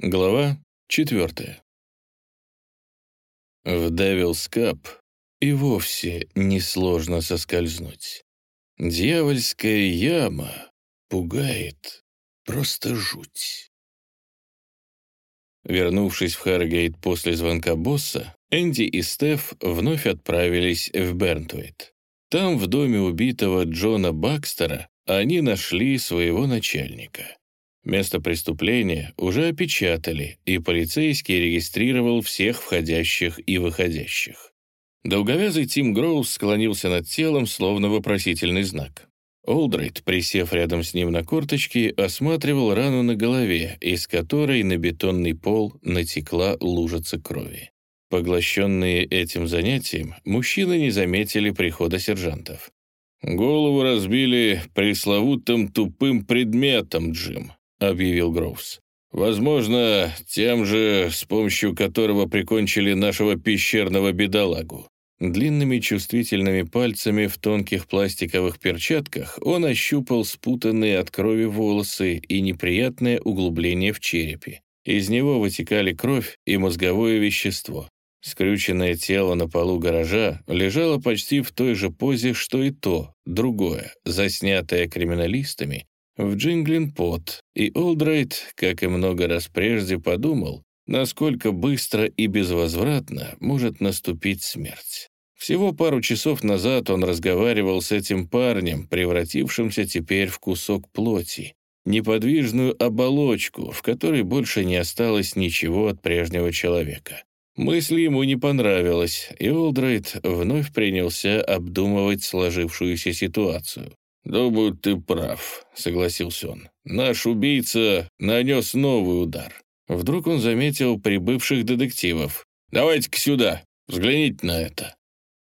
Глава четвертая. В Devil's Cup и вовсе несложно соскользнуть. Дьявольская яма пугает, просто жуть. Вернувшись в Харгейт после звонка босса, Энди и Стеф вновь отправились в Бернтвейт. Там, в доме убитого Джона Бакстера, они нашли своего начальника. Место преступления уже опечатали, и полицейский регистрировал всех входящих и выходящих. Долговязый Тим Гроуз склонился над телом, словно вопросительный знак. Олдрейд, присев рядом с ним на корточки, осматривал рану на голове, из которой на бетонный пол натекла лужица крови. Поглощенные этим занятием, мужчины не заметили прихода сержантов. «Голову разбили пресловутым тупым предметом, Джим», — объявил Гроувс. «Возможно, тем же, с помощью которого прикончили нашего пещерного бедолагу». Длинными чувствительными пальцами в тонких пластиковых перчатках он ощупал спутанные от крови волосы и неприятное углубление в черепе. Из него вытекали кровь и мозговое вещество. Скрюченное тело на полу гаража лежало почти в той же позе, что и то, другое, заснятое криминалистами в Джинглин-Пот, и Олдрайт, как и много раз прежде, подумал, насколько быстро и безвозвратно может наступить смерть. Всего пару часов назад он разговаривал с этим парнем, превратившимся теперь в кусок плоти, неподвижную оболочку, в которой больше не осталось ничего от прежнего человека. Мысль ему не понравилась, и Олдрайт вновь принялся обдумывать сложившуюся ситуацию. «Думаю, ты прав», — согласился он. «Наш убийца нанес новый удар». Вдруг он заметил прибывших детективов. «Давайте-ка сюда, взгляните на это».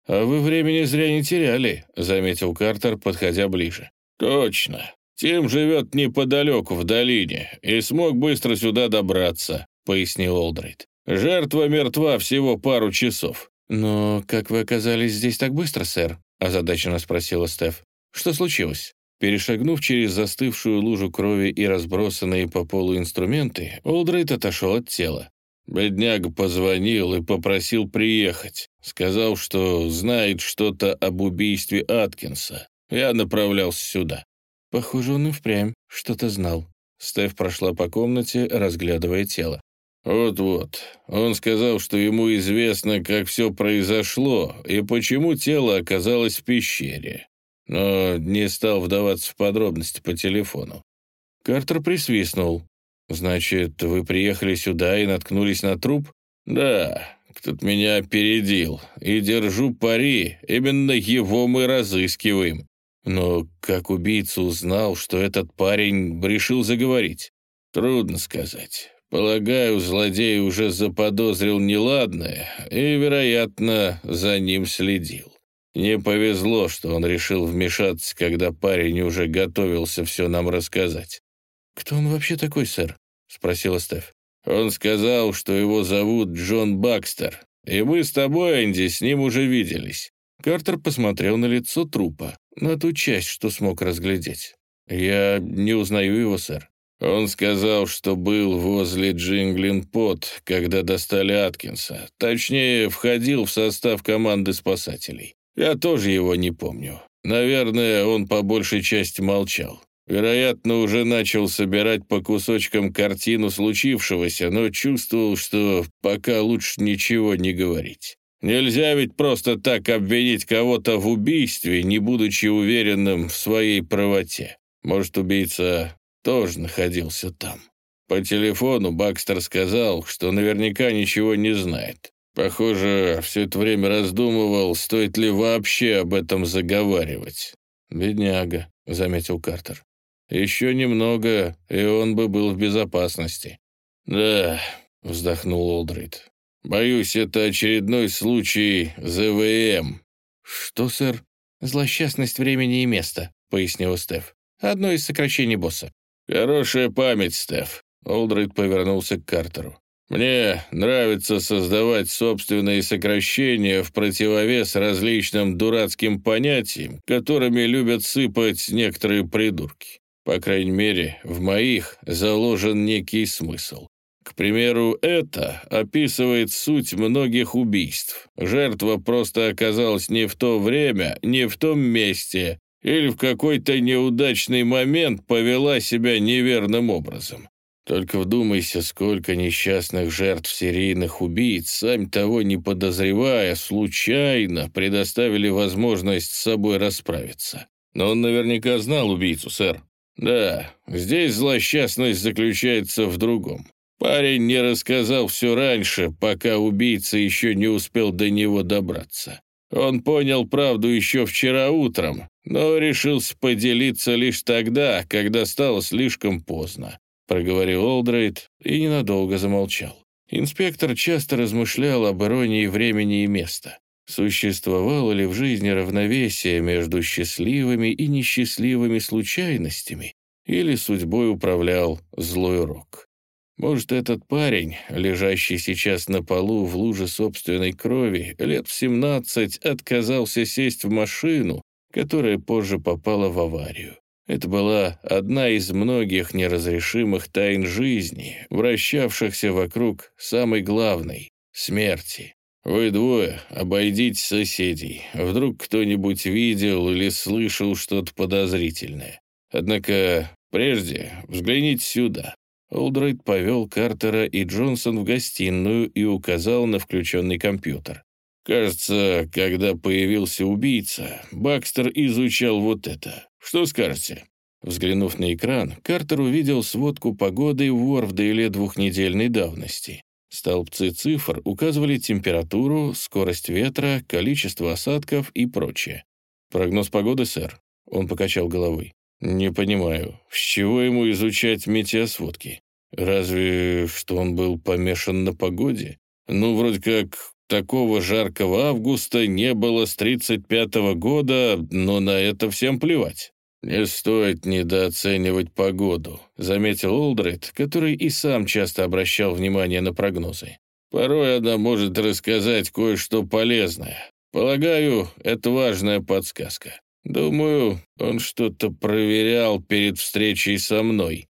«А вы времени зря не теряли», — заметил Картер, подходя ближе. «Точно. Тим живет неподалеку, в долине, и смог быстро сюда добраться», — пояснил Олдрейд. «Жертва мертва всего пару часов». «Но как вы оказались здесь так быстро, сэр?» — озадаченно спросила Стеф. Что случилось? Перешагнув через застывшую лужу крови и разбросанные по полу инструменты, Олдрейд отошел от тела. Бедняга позвонил и попросил приехать. Сказал, что знает что-то об убийстве Аткинса. Я направлялся сюда. Похоже, он и впрямь что-то знал. Стеф прошла по комнате, разглядывая тело. «Вот-вот. Он сказал, что ему известно, как все произошло и почему тело оказалось в пещере но не стал вдаваться в подробности по телефону. Картер присвистнул. «Значит, вы приехали сюда и наткнулись на труп?» «Да, кто-то меня опередил, и держу пари, именно его мы разыскиваем. Но как убийца узнал, что этот парень решил заговорить? Трудно сказать. Полагаю, злодей уже заподозрил неладное и, вероятно, за ним следил. Не повезло, что он решил вмешаться, когда парень уже готовился все нам рассказать. «Кто он вообще такой, сэр?» — спросила Стеф. «Он сказал, что его зовут Джон Бакстер, и мы с тобой, Энди, с ним уже виделись». Картер посмотрел на лицо трупа, на ту часть, что смог разглядеть. «Я не узнаю его, сэр». Он сказал, что был возле Джинглин-Пот, когда достали Аткинса. Точнее, входил в состав команды спасателей. Я тоже его не помню. Наверное, он по большей части молчал. Вероятно, уже начал собирать по кусочкам картину случившегося, но чувствовал, что пока лучше ничего не говорить. Нельзя ведь просто так обвинить кого-то в убийстве, не будучи уверенным в своей правоте. Может, убийца тоже находился там. По телефону Бакстер сказал, что наверняка ничего не знает. Похоже, все это время раздумывал, стоит ли вообще об этом заговаривать. «Бедняга», — заметил Картер. «Еще немного, и он бы был в безопасности». «Да», — вздохнул Олдрид. «Боюсь, это очередной случай ЗВМ». «Что, сэр?» «Злосчастность времени и места», — пояснил Стеф. «Одно из сокращений босса». «Хорошая память, Стеф». Олдрид повернулся к Картеру. Мне нравится создавать собственные сокращения в противовес различным дурацким понятиям, которыми любят сыпать некоторые придурки. По крайней мере, в моих заложен некий смысл. К примеру, это описывает суть многих убийств. Жертва просто оказалась не в то время, не в том месте, или в какой-то неудачный момент повела себя неверным образом. Только вдумайся, сколько несчастных жертв серийных убийц, сами того не подозревая, случайно предоставили возможность с собой расправиться. Но он наверняка знал убийцу, сэр. Да, здесь злосчастность заключается в другом. Парень не рассказал все раньше, пока убийца еще не успел до него добраться. Он понял правду еще вчера утром, но решился поделиться лишь тогда, когда стало слишком поздно», — проговорил Олдрейд и ненадолго замолчал. Инспектор часто размышлял об иронии времени и места. Существовало ли в жизни равновесие между счастливыми и несчастливыми случайностями, или судьбой управлял злой рок? Может, этот парень, лежащий сейчас на полу в луже собственной крови, лет в 17 отказался сесть в машину, которая позже попала в аварию. Это была одна из многих неразрешимых тайн жизни, вращавшихся вокруг самой главной — смерти. Вы двое обойдите соседей. Вдруг кто-нибудь видел или слышал что-то подозрительное. Однако прежде взгляните сюда. Олдрайт повел Картера и Джонсон в гостиную и указал на включенный компьютер. «Кажется, когда появился убийца, Бакстер изучал вот это. Что скажете?» Взглянув на экран, Картер увидел сводку погоды в Уорфдейле двухнедельной давности. Столбцы цифр указывали температуру, скорость ветра, количество осадков и прочее. «Прогноз погоды, сэр?» Он покачал головой. «Не понимаю, с чего ему изучать метеосводки? Разве что он был помешан на погоде? Ну, вроде как, такого жаркого августа не было с 35-го года, но на это всем плевать». «Не стоит недооценивать погоду», — заметил Олдрейд, который и сам часто обращал внимание на прогнозы. «Порой она может рассказать кое-что полезное. Полагаю, это важная подсказка. Думаю, он что-то проверял перед встречей со мной».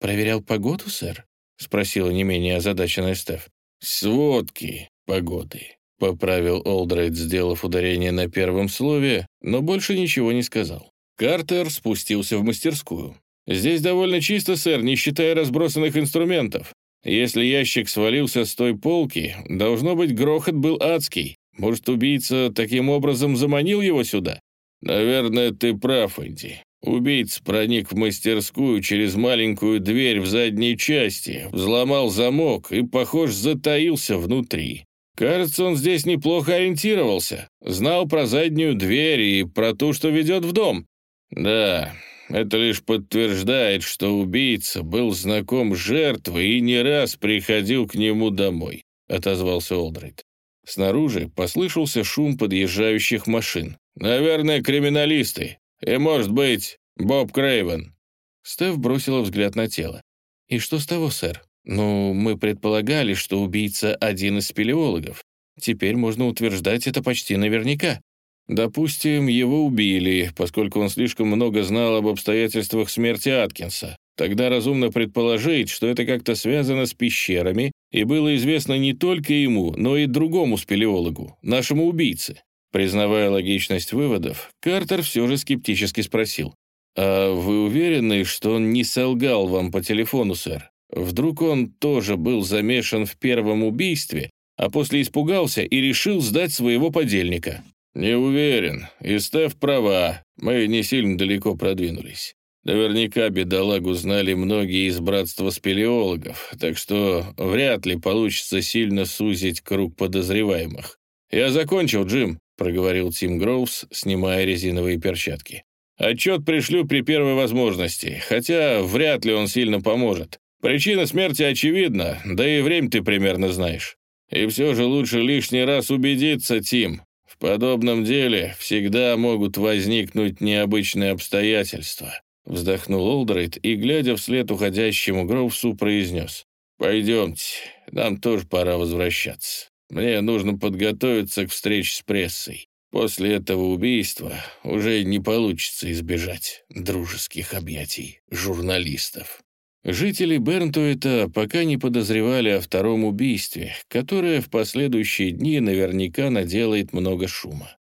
«Проверял погоду, сэр?» — спросила не менее озадаченная Стеф. «Сводки погоды», — поправил Олдрейд, сделав ударение на первом слове, но больше ничего не сказал. Картер спустился в мастерскую. «Здесь довольно чисто, сэр, не считая разбросанных инструментов. Если ящик свалился с той полки, должно быть, грохот был адский. Может, убийца таким образом заманил его сюда?» «Наверное, ты прав, Энди. Убийца проник в мастерскую через маленькую дверь в задней части, взломал замок и, похож, затаился внутри. Кажется, он здесь неплохо ориентировался. Знал про заднюю дверь и про ту, что ведет в дом. Да, это лишь подтверждает, что убийца был знаком с жертвой и не раз приходил к нему домой, отозвался Олдрейд. Снаружи послышался шум подъезжающих машин. «Наверное, криминалисты. И, может быть, Боб Крейвен». Стеф бросила взгляд на тело. «И что с того, сэр? Ну, мы предполагали, что убийца один из спелеологов. Теперь можно утверждать это почти наверняка». Допустим, его убили, поскольку он слишком много знал об обстоятельствах смерти Аткинса. Тогда разумно предположить, что это как-то связано с пещерами и было известно не только ему, но и другому спелеологу, нашему убийце. Признавая логичность выводов, Картер все же скептически спросил. «А вы уверены, что он не солгал вам по телефону, сэр? Вдруг он тоже был замешан в первом убийстве, а после испугался и решил сдать своего подельника?» «Не уверен. И Стеф права. Мы не сильно далеко продвинулись. Наверняка бедолагу знали многие из братства спелеологов, так что вряд ли получится сильно сузить круг подозреваемых. «Я закончил, Джим», — проговорил Тим Гроувс, снимая резиновые перчатки. «Отчет пришлю при первой возможности, хотя вряд ли он сильно поможет. Причина смерти очевидна, да и время ты примерно знаешь. И все же лучше лишний раз убедиться, Тим. В подобном деле всегда могут возникнуть необычные обстоятельства». Вздохнул Олдрейд и, глядя вслед уходящему Гроувсу, произнес. «Пойдемте, нам тоже пора возвращаться. Мне нужно подготовиться к встрече с прессой. После этого убийства уже не получится избежать дружеских объятий журналистов». Жители Бернтуэта пока не подозревали о втором убийстве, которое в последующие дни наверняка наделает много шума.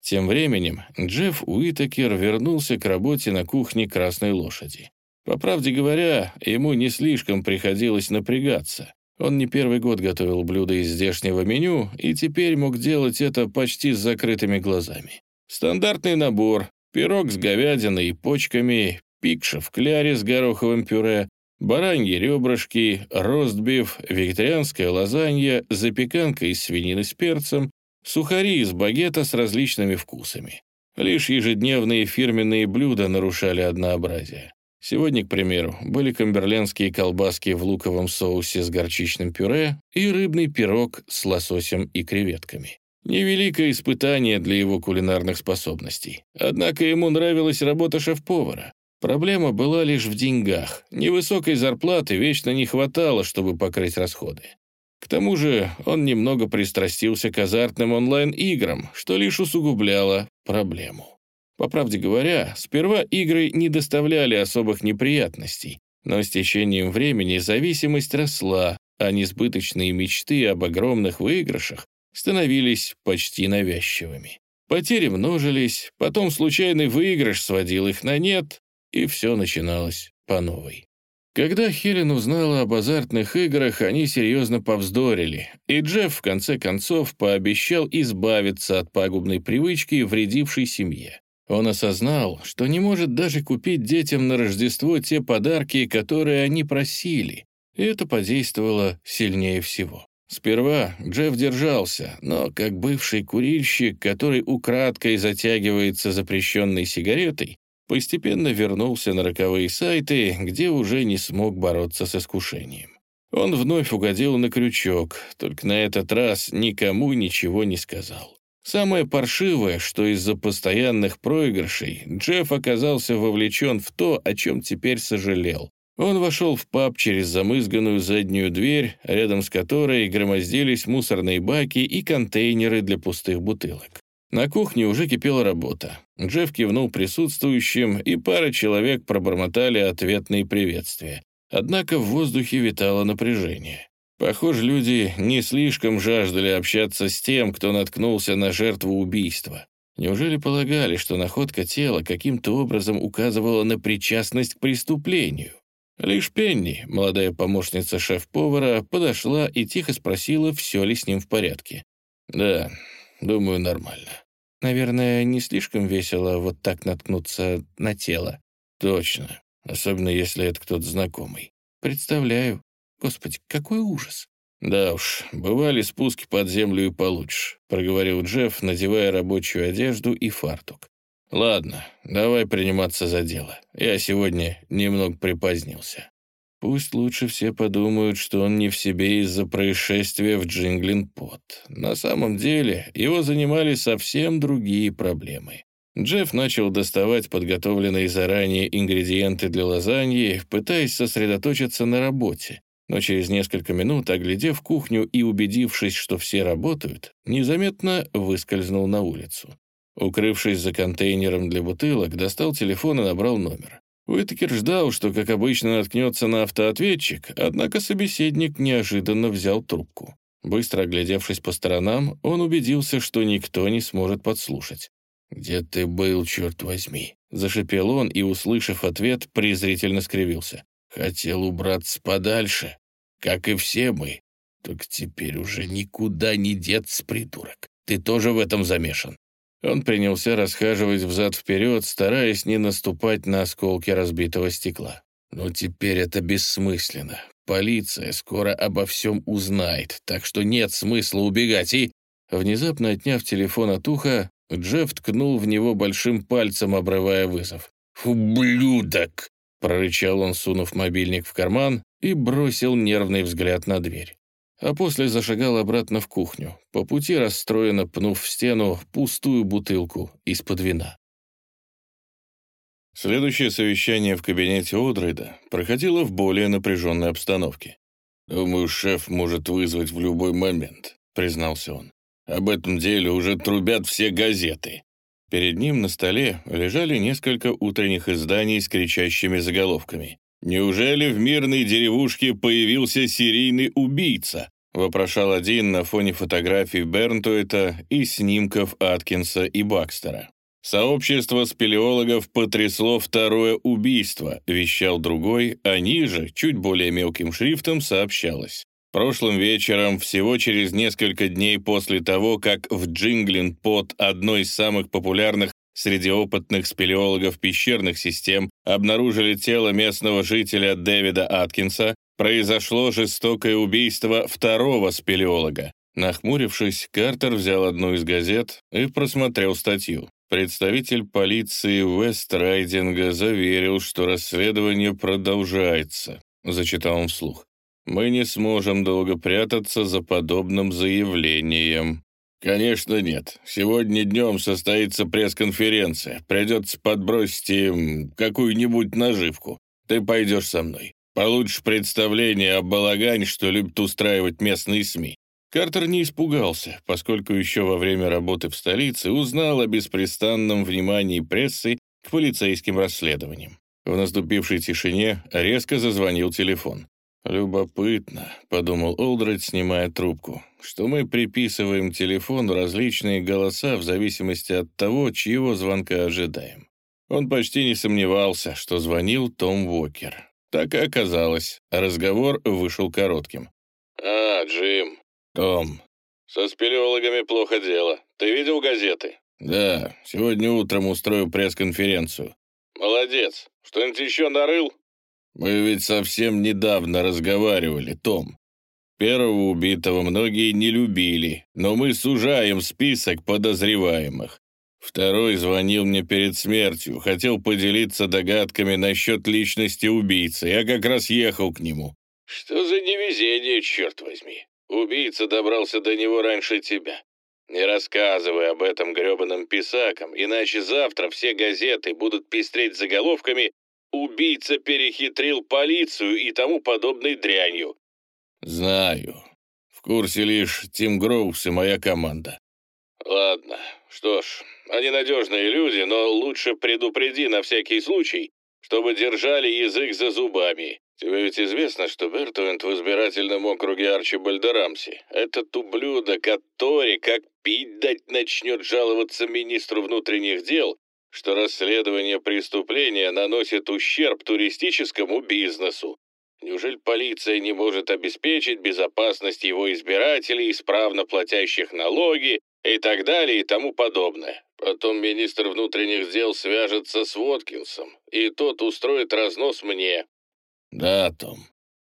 Тем временем Джефф Уитакер вернулся к работе на кухне «Красной лошади». По правде говоря, ему не слишком приходилось напрягаться. Он не первый год готовил блюда из здешнего меню и теперь мог делать это почти с закрытыми глазами. Стандартный набор — пирог с говядиной и почками, пикша в кляре с гороховым пюре, бараньи ребрышки, ростбиф, вегетарианская лазанья, запеканка из свинины с перцем, сухари из багета с различными вкусами. Лишь ежедневные фирменные блюда нарушали однообразие. Сегодня, к примеру, были камберлендские колбаски в луковом соусе с горчичным пюре и рыбный пирог с лососем и креветками. Невеликое испытание для его кулинарных способностей. Однако ему нравилась работа шеф-повара. Проблема была лишь в деньгах. Невысокой зарплаты вечно не хватало, чтобы покрыть расходы. К тому же он немного пристрастился к азартным онлайн-играм, что лишь усугубляло проблему. По правде говоря, сперва игры не доставляли особых неприятностей, но с течением времени зависимость росла, а несбыточные мечты об огромных выигрышах становились почти навязчивыми. Потери множились, потом случайный выигрыш сводил их на нет, и все начиналось по новой. Когда Хелен узнала об азартных играх, они серьезно повздорили, и Джефф в конце концов пообещал избавиться от пагубной привычки, вредившей семье. Он осознал, что не может даже купить детям на Рождество те подарки, которые они просили, и это подействовало сильнее всего. Сперва Джефф держался, но как бывший курильщик, который украдкой затягивается запрещенной сигаретой, постепенно вернулся на роковые сайты, где уже не смог бороться с искушением. Он вновь угодил на крючок, только на этот раз никому ничего не сказал. Самое паршивое, что из-за постоянных проигрышей Джефф оказался вовлечен в то, о чем теперь сожалел. Он вошел в паб через замызганную заднюю дверь, рядом с которой громоздились мусорные баки и контейнеры для пустых бутылок. На кухне уже кипела работа. Джефф кивнул присутствующим, и пара человек пробормотали ответные приветствия. Однако в воздухе витало напряжение. Похоже, люди не слишком жаждали общаться с тем, кто наткнулся на жертву убийства. Неужели полагали, что находка тела каким-то образом указывала на причастность к преступлению? Лишь Пенни, молодая помощница шеф-повара, подошла и тихо спросила, все ли с ним в порядке. «Да, думаю, нормально». «Наверное, не слишком весело вот так наткнуться на тело». «Точно, особенно если это кто-то знакомый». «Представляю. Господи, какой ужас!» «Да уж, бывали спуски под землю и получше», — проговорил Джефф, надевая рабочую одежду и фартук. «Ладно, давай приниматься за дело. Я сегодня немного припозднился». Пусть лучше все подумают, что он не в себе из-за происшествия в Джинглин-Пот. На самом деле его занимали совсем другие проблемы. Джефф начал доставать подготовленные заранее ингредиенты для лазаньи, пытаясь сосредоточиться на работе, но через несколько минут, оглядев кухню и убедившись, что все работают, незаметно выскользнул на улицу. Укрывшись за контейнером для бутылок, достал телефон и набрал номер. Уитакер ждал, что, как обычно, наткнется на автоответчик, однако собеседник неожиданно взял трубку. Быстро оглядевшись по сторонам, он убедился, что никто не сможет подслушать. «Где ты был, черт возьми?» — зашипел он и, услышав ответ, презрительно скривился. «Хотел убраться подальше, как и все мы. Только теперь уже никуда не деться, придурок. Ты тоже в этом замешан». Он принялся расхаживать взад-вперед, стараясь не наступать на осколки разбитого стекла. Но теперь это бессмысленно. Полиция скоро обо всем узнает, так что нет смысла убегать и...» Внезапно отняв телефон от уха, Джефф ткнул в него большим пальцем, обрывая вызов. «Ублюдок!» — прорычал он, сунув мобильник в карман и бросил нервный взгляд на дверь. А после зашагал обратно в кухню, по пути расстроенно пнув в стену пустую бутылку из-под вина. Следующее совещание в кабинете Одрейда проходило в более напряженной обстановке. «Думаю, шеф может вызвать в любой момент», — признался он. «Об этом деле уже трубят все газеты». Перед ним на столе лежали несколько утренних изданий с кричащими заголовками. Неужели в мирной деревушке появился серийный убийца? Вопрошал один на фоне фотографий Бернтуэта и снимков Аткинса и Бакстера. «Сообщество спелеологов потрясло второе убийство», вещал другой, а ниже, чуть более мелким шрифтом, сообщалось. Прошлым вечером, всего через несколько дней после того, как в Джинглин под одной из самых популярных среди опытных спелеологов пещерных систем обнаружили тело местного жителя Дэвида Аткинса, произошло жестокое убийство второго спелеолога. Нахмурившись, Картер взял одну из газет и просмотрел статью. Представитель полиции Вест-Райдинга заверил, что расследование продолжается, зачитал он вслух. Мы не сможем долго прятаться за подобным заявлением. Конечно, нет. Сегодня днем состоится пресс-конференция. Придется подбросить им какую-нибудь наживку. Ты пойдешь со мной. Получишь представление о балагане, что любят устраивать местные СМИ. Картер не испугался, поскольку еще во время работы в столице узнал о беспрестанном внимании прессы к полицейским расследованиям. В наступившей тишине резко зазвонил телефон. «Любопытно», — подумал Олдред, снимая трубку, «что мы приписываем телефону различные голоса в зависимости от того, чьего звонка ожидаем». Он почти не сомневался, что звонил Том Уокер. Так и оказалось. Разговор вышел коротким. «А, Джим». «Том». «Со спелеологами плохо дело. Ты видел газеты?» «Да, сегодня утром устрою пресс-конференцию». «Молодец. Что-нибудь еще нарыл?» Мы ведь совсем недавно разговаривали, Том. Первого убитого многие не любили, но мы сужаем список подозреваемых. Второй звонил мне перед смертью, хотел поделиться догадками насчет личности убийцы. Я как раз ехал к нему. Что за невезение, черт возьми? Убийца добрался до него раньше тебя. Не рассказывай об этом гребаным писакам, иначе завтра все газеты будут пестреть заголовками убийца перехитрил полицию и тому подобной дрянью. Знаю. В курсе лишь Тим Гроувс и моя команда. Ладно, что ж, они надежные люди, но лучше предупреди на всякий случай, чтобы держали язык за зубами. Тебе ведь известно, что Бертуэнт в избирательном округе Арчибальда Рамси. Этот ублюдок, который как пить дать начнет жаловаться министру внутренних дел, что расследование преступления наносит ущерб туристическому бизнесу. Неужели полиция не может обеспечить безопасность его избирателей, исправно платящих налоги и так далее и тому подобное? Потом министр внутренних дел свяжется с Воткинсом, и тот устроит разнос мне. Да, Том.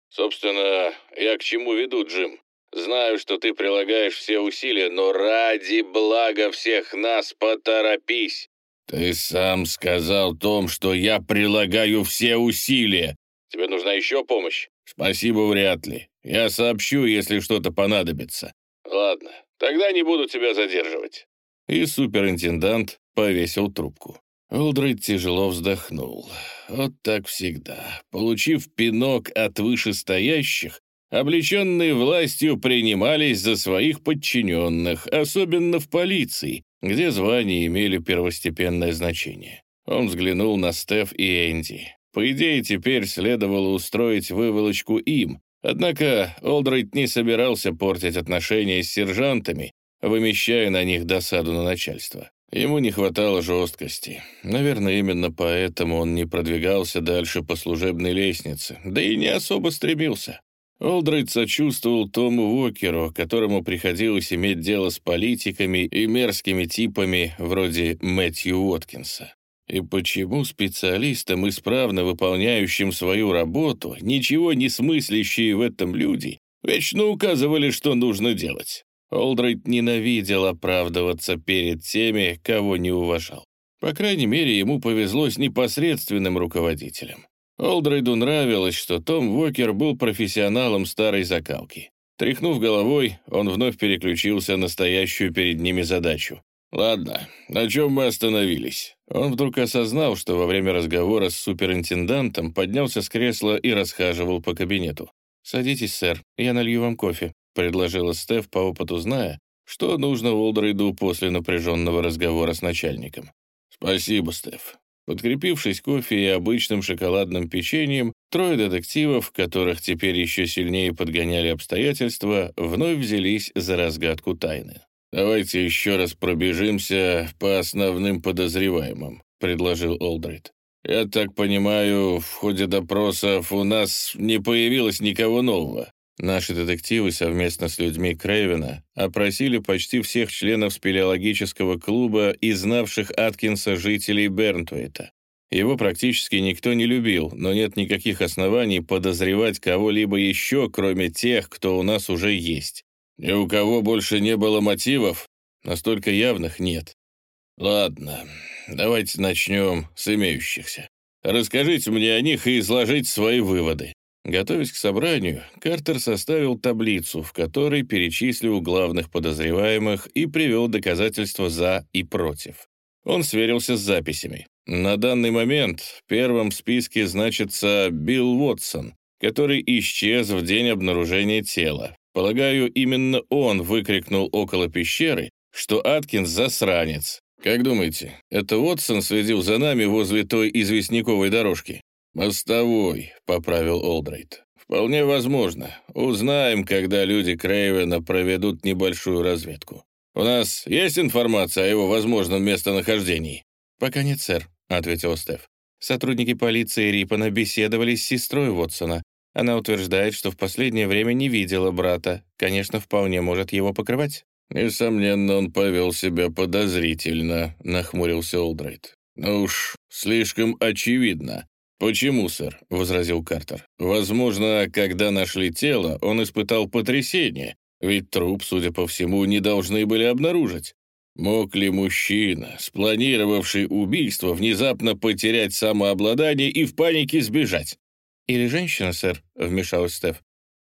Собственно, я к чему веду, Джим? Знаю, что ты прилагаешь все усилия, но ради блага всех нас поторопись. «Ты сам сказал, Том, что я прилагаю все усилия». «Тебе нужна еще помощь?» «Спасибо, вряд ли. Я сообщу, если что-то понадобится». «Ладно, тогда не буду тебя задерживать». И суперинтендант повесил трубку. Олдрейд тяжело вздохнул. Вот так всегда. Получив пинок от вышестоящих, облеченные властью принимались за своих подчиненных, особенно в полиции, где звания имели первостепенное значение. Он взглянул на Стеф и Энди. По идее, теперь следовало устроить выволочку им, однако Олдрейд не собирался портить отношения с сержантами, вымещая на них досаду на начальство. Ему не хватало жесткости. Наверное, именно поэтому он не продвигался дальше по служебной лестнице, да и не особо стремился. Олдрейд сочувствовал Тому Уокеру, которому приходилось иметь дело с политиками и мерзкими типами вроде Мэтью Уоткинса. И почему специалистам, исправно выполняющим свою работу, ничего не смыслящие в этом люди, вечно указывали, что нужно делать? Олдрейд ненавидел оправдываться перед теми, кого не уважал. По крайней мере, ему повезло с непосредственным руководителем. Олдрейду нравилось, что Том Уокер был профессионалом старой закалки. Тряхнув головой, он вновь переключился на стоящую перед ними задачу. «Ладно, на чем мы остановились?» Он вдруг осознал, что во время разговора с суперинтендантом поднялся с кресла и расхаживал по кабинету. «Садитесь, сэр, я налью вам кофе», — предложила Стеф по опыту, зная, что нужно Олдрейду после напряженного разговора с начальником. «Спасибо, Стеф. Подкрепившись кофе и обычным шоколадным печеньем, Трое детективов, которых теперь еще сильнее подгоняли обстоятельства, вновь взялись за разгадку тайны. «Давайте еще раз пробежимся по основным подозреваемым», — предложил Олдрейд. «Я так понимаю, в ходе допросов у нас не появилось никого нового. Наши детективы совместно с людьми Крейвена опросили почти всех членов спелеологического клуба и знавших Аткинса жителей Бернтуэта. Его практически никто не любил, но нет никаких оснований подозревать кого-либо еще, кроме тех, кто у нас уже есть. Ни у кого больше не было мотивов, настолько явных нет. Ладно, давайте начнем с имеющихся. Расскажите мне о них и изложите свои выводы. Готовясь к собранию, Картер составил таблицу, в которой перечислил главных подозреваемых и привел доказательства «за» и «против». Он сверился с записями. На данный момент в первом списке значится Билл Уотсон, который исчез в день обнаружения тела. Полагаю, именно он выкрикнул около пещеры, что Аткинс засранец. Как думаете, это Уотсон следил за нами возле той известняковой дорожки? «Мостовой», — поправил Олдрейд. «Вполне возможно. Узнаем, когда люди Крейвена проведут небольшую разведку. У нас есть информация о его возможном местонахождении?» «Пока нет, сэр», — ответил Стеф. Сотрудники полиции Рипана беседовали с сестрой Вотсона. Она утверждает, что в последнее время не видела брата. Конечно, вполне может его покрывать. «Несомненно, он повел себя подозрительно», — нахмурился Олдрейд. «Ну уж, слишком очевидно. «Почему, сэр?» — возразил Картер. «Возможно, когда нашли тело, он испытал потрясение, ведь труп, судя по всему, не должны были обнаружить. Мог ли мужчина, спланировавший убийство, внезапно потерять самообладание и в панике сбежать? «Или женщина, сэр», — вмешалась Стеф.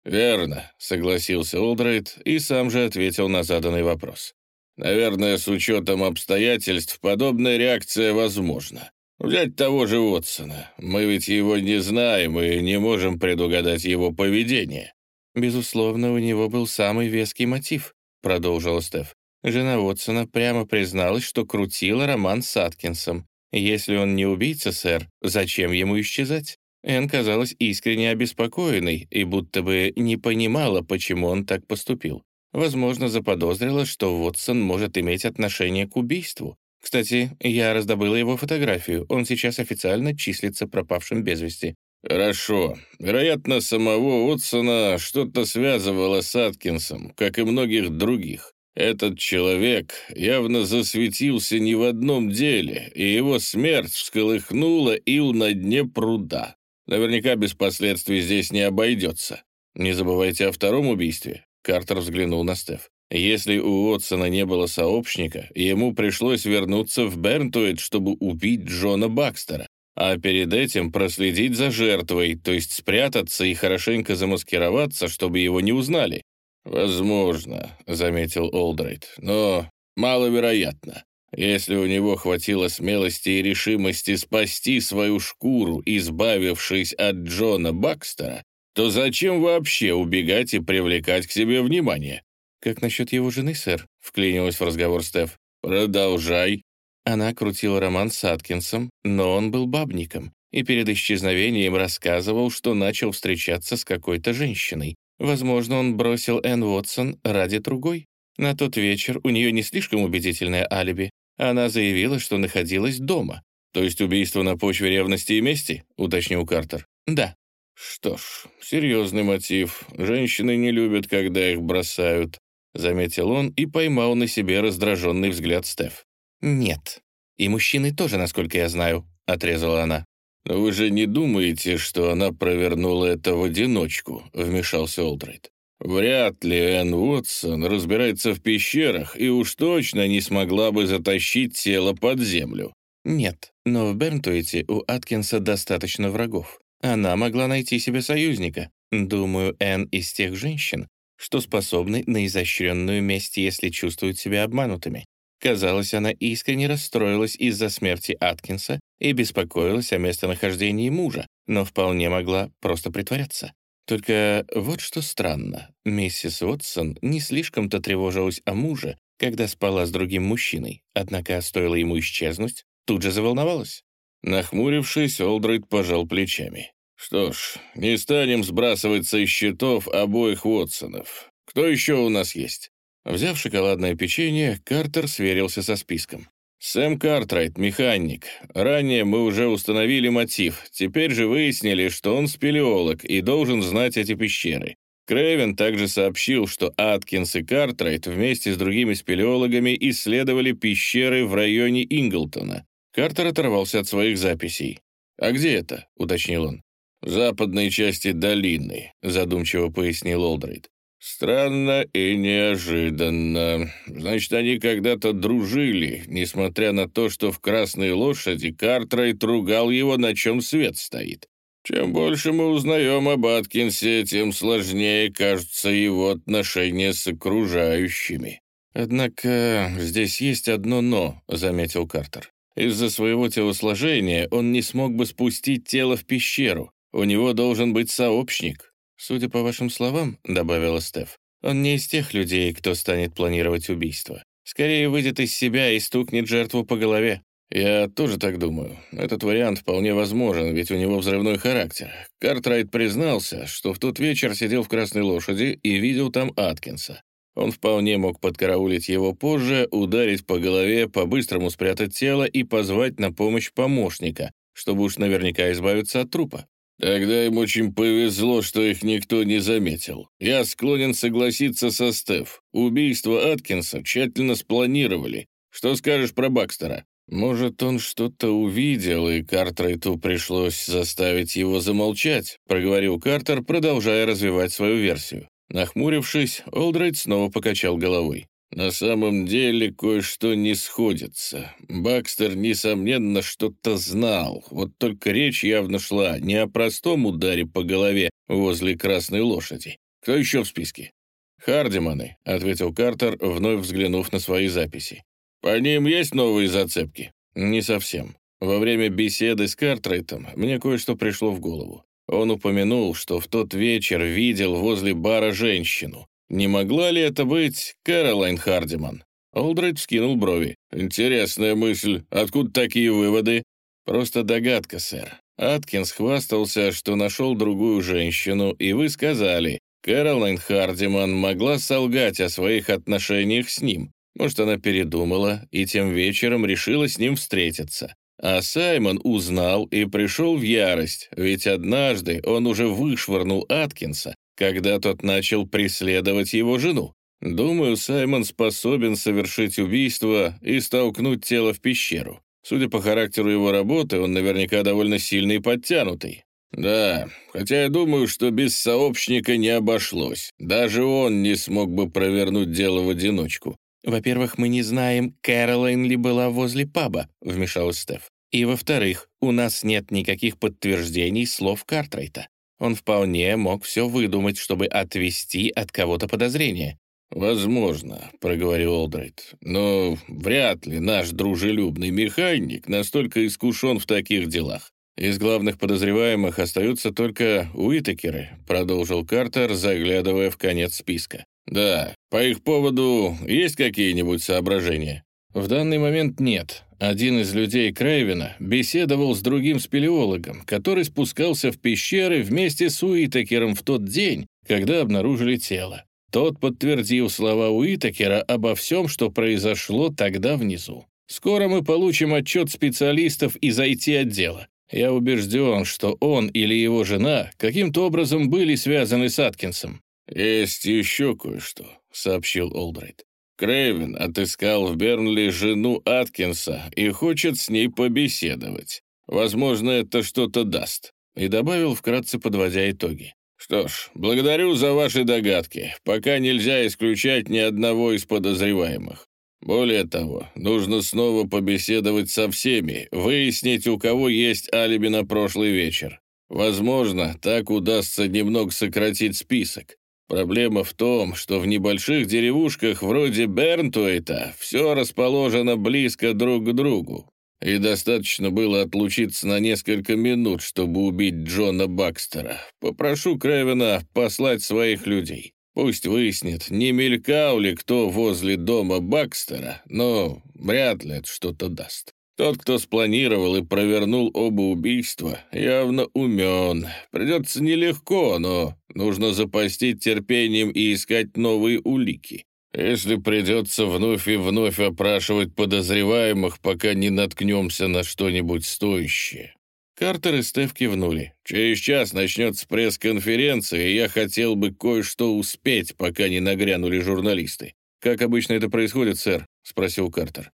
«Верно», — согласился Олдрейд и сам же ответил на заданный вопрос. «Наверное, с учетом обстоятельств подобная реакция возможна. Взять того же Уотсона. Мы ведь его не знаем и не можем предугадать его поведение». «Безусловно, у него был самый веский мотив», — продолжила Стеф. Жена Уотсона прямо призналась, что крутила роман с Аткинсом. Если он не убийца, сэр, зачем ему исчезать? Энн казалась искренне обеспокоенной и будто бы не понимала, почему он так поступил. Возможно, заподозрила, что Уотсон может иметь отношение к убийству. Кстати, я раздобыла его фотографию. Он сейчас официально числится пропавшим без вести. «Хорошо. Вероятно, самого Отсона что-то связывало с Аткинсом, как и многих других. Этот человек явно засветился не в одном деле, и его смерть всколыхнула ил на дне пруда. Наверняка без последствий здесь не обойдется. Не забывайте о втором убийстве». Картер взглянул на Стеф. Если у Уотсона не было сообщника, ему пришлось вернуться в Бернтуэт, чтобы убить Джона Бакстера, а перед этим проследить за жертвой, то есть спрятаться и хорошенько замаскироваться, чтобы его не узнали. «Возможно», — заметил Олдрейд, — «но маловероятно. Если у него хватило смелости и решимости спасти свою шкуру, избавившись от Джона Бакстера, то зачем вообще убегать и привлекать к себе внимание? «Как насчет его жены, сэр?» — вклинилась в разговор Стеф. «Продолжай». Она крутила роман с Аткинсом, но он был бабником и перед исчезновением рассказывал, что начал встречаться с какой-то женщиной. Возможно, он бросил Энн Уотсон ради другой. На тот вечер у нее не слишком убедительное алиби. Она заявила, что находилась дома. «То есть убийство на почве ревности и мести?» — уточнил Картер. «Да». «Что ж, серьезный мотив. Женщины не любят, когда их бросают заметил он и поймал на себе раздраженный взгляд Стеф. «Нет. И мужчины тоже, насколько я знаю», — отрезала она. «Но вы же не думаете, что она провернула это в одиночку?» — вмешался Олдрейд. «Вряд ли Энн Уотсон разбирается в пещерах и уж точно не смогла бы затащить тело под землю». «Нет, но в Бернтуэте у Аткинса достаточно врагов. Она могла найти себе союзника. Думаю, Энн из тех женщин, что способны на изощренную месть, если чувствуют себя обманутыми. Казалось, она искренне расстроилась из-за смерти Аткинса и беспокоилась о местонахождении мужа, но вполне могла просто притворяться. Только вот что странно, миссис Уотсон не слишком-то тревожилась о муже, когда спала с другим мужчиной, однако стоило ему исчезнуть, тут же заволновалась. Нахмурившись, Олдрейд пожал плечами. Что ж, не станем сбрасывать со счетов обоих Уотсонов. Кто еще у нас есть? Взяв шоколадное печенье, Картер сверился со списком. «Сэм Картрайт, механик. Ранее мы уже установили мотив. Теперь же выяснили, что он спелеолог и должен знать эти пещеры. Крэвен также сообщил, что Аткинс и Картрайт вместе с другими спелеологами исследовали пещеры в районе Инглтона. Картер оторвался от своих записей. «А где это?» — уточнил он. «В западной части долины», — задумчиво пояснил Олдрейд. «Странно и неожиданно. Значит, они когда-то дружили, несмотря на то, что в «Красной лошади» Картрайт ругал его, на чем свет стоит. Чем больше мы узнаем об Аткинсе, тем сложнее кажутся его отношения с окружающими». «Однако здесь есть одно «но», — заметил Картер. «Из-за своего телосложения он не смог бы спустить тело в пещеру. У него должен быть сообщник». «Судя по вашим словам», — добавила Стеф, «он не из тех людей, кто станет планировать убийство. Скорее выйдет из себя и стукнет жертву по голове». «Я тоже так думаю. Этот вариант вполне возможен, ведь у него взрывной характер. Картрайт признался, что в тот вечер сидел в «Красной лошади» и видел там Аткинса. Он вполне мог подкараулить его позже, ударить по голове, по-быстрому спрятать тело и позвать на помощь помощника, чтобы уж наверняка избавиться от трупа. Тогда им очень повезло, что их никто не заметил. Я склонен согласиться со Стеф. Убийство Аткинса тщательно спланировали. Что скажешь про Бакстера? Может, он что-то увидел, и Картрайту пришлось заставить его замолчать, проговорил Картер, продолжая развивать свою версию. Нахмурившись, Олдрайт снова покачал головой. На самом деле кое-что не сходится. Бакстер, несомненно, что-то знал, вот только речь явно шла не о простом ударе по голове возле красной лошади. Кто еще в списке? «Хардиманы», — ответил Картер, вновь взглянув на свои записи. «По ним есть новые зацепки?» «Не совсем. Во время беседы с Картрайтом мне кое-что пришло в голову. Он упомянул, что в тот вечер видел возле бара женщину, не могла ли это быть Кэролайн Хардиман? Олдрейд вскинул брови. «Интересная мысль. Откуда такие выводы?» «Просто догадка, сэр. Аткинс хвастался, что нашел другую женщину, и вы сказали, Кэролайн Хардиман могла солгать о своих отношениях с ним. Может, она передумала и тем вечером решила с ним встретиться. А Саймон узнал и пришел в ярость, ведь однажды он уже вышвырнул Аткинса, когда тот начал преследовать его жену. Думаю, Саймон способен совершить убийство и столкнуть тело в пещеру. Судя по характеру его работы, он наверняка довольно сильный и подтянутый. Да, хотя я думаю, что без сообщника не обошлось. Даже он не смог бы провернуть дело в одиночку. «Во-первых, мы не знаем, Кэролайн ли была возле паба», — вмешалась Стеф. «И во-вторых, у нас нет никаких подтверждений слов Картрайта. Он вполне мог все выдумать, чтобы отвести от кого-то подозрение. «Возможно», — проговорил Олдрейд, «но вряд ли наш дружелюбный механик настолько искушен в таких делах. Из главных подозреваемых остаются только Уитакеры», — продолжил Картер, заглядывая в конец списка. «Да, по их поводу есть какие-нибудь соображения?» В данный момент нет. Один из людей Крейвена беседовал с другим спелеологом, который спускался в пещеры вместе с Уитакером в тот день, когда обнаружили тело. Тот подтвердил слова Уитакера обо всем, что произошло тогда внизу. Скоро мы получим отчет специалистов из IT-отдела. Я убежден, что он или его жена каким-то образом были связаны с Аткинсом. «Есть еще кое-что», — сообщил Олдрайт. Крэвин отыскал в Бернли жену Аткинса и хочет с ней побеседовать. Возможно, это что-то даст». И добавил, вкратце подводя итоги. «Что ж, благодарю за ваши догадки. Пока нельзя исключать ни одного из подозреваемых. Более того, нужно снова побеседовать со всеми, выяснить, у кого есть алиби на прошлый вечер. Возможно, так удастся немного сократить список. Проблема в том, что в небольших деревушках вроде Бернтуэйта все расположено близко друг к другу, и достаточно было отлучиться на несколько минут, чтобы убить Джона Бакстера. Попрошу Крэвена послать своих людей. Пусть выяснит, не мелькал ли кто возле дома Бакстера, но вряд ли это что-то даст. Тот, кто спланировал и провернул оба убийства, явно умен. Придется нелегко, но нужно запастить терпением и искать новые улики. Если придется вновь и вновь опрашивать подозреваемых, пока не наткнемся на что-нибудь стоящее. Картер и Стеф кивнули. «Через час начнется пресс-конференция, и я хотел бы кое-что успеть, пока не нагрянули журналисты». «Как обычно это происходит, сэр?» — спросил Картер.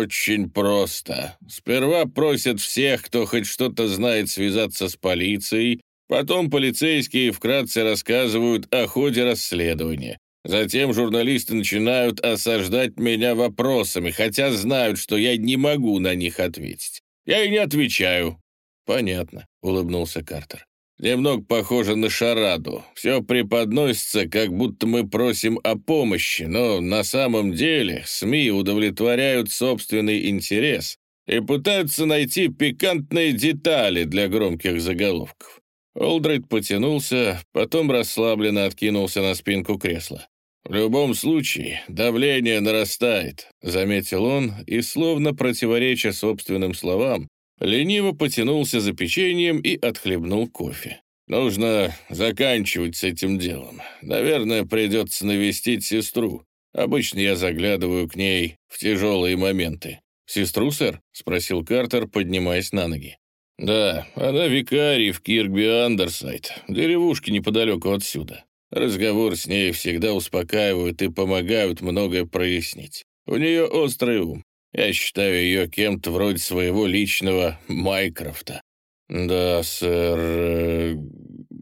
«Очень просто. Сперва просят всех, кто хоть что-то знает, связаться с полицией, потом полицейские вкратце рассказывают о ходе расследования. Затем журналисты начинают осаждать меня вопросами, хотя знают, что я не могу на них ответить. Я и не отвечаю». «Понятно», — улыбнулся Картер. «Немного похоже на шараду. Все преподносится, как будто мы просим о помощи, но на самом деле СМИ удовлетворяют собственный интерес и пытаются найти пикантные детали для громких заголовков». Олдрейд потянулся, потом расслабленно откинулся на спинку кресла. «В любом случае, давление нарастает», — заметил он, и, словно противореча собственным словам, лениво потянулся за печеньем и отхлебнул кофе. «Нужно заканчивать с этим делом. Наверное, придется навестить сестру. Обычно я заглядываю к ней в тяжелые моменты». «Сестру, сэр?» — спросил Картер, поднимаясь на ноги. «Да, она викарий в Киркби Андерсайд, деревушке неподалеку отсюда. Разговор с ней всегда успокаивают и помогают многое прояснить. У нее острый ум. Я считаю ее кем-то вроде своего личного Майкрофта». «Да, сэр... Э,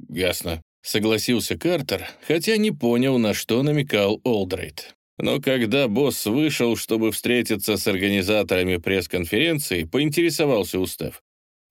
ясно», — согласился Картер, хотя не понял, на что намекал Олдрейд. Но когда босс вышел, чтобы встретиться с организаторами пресс-конференции, поинтересовался у Стеф.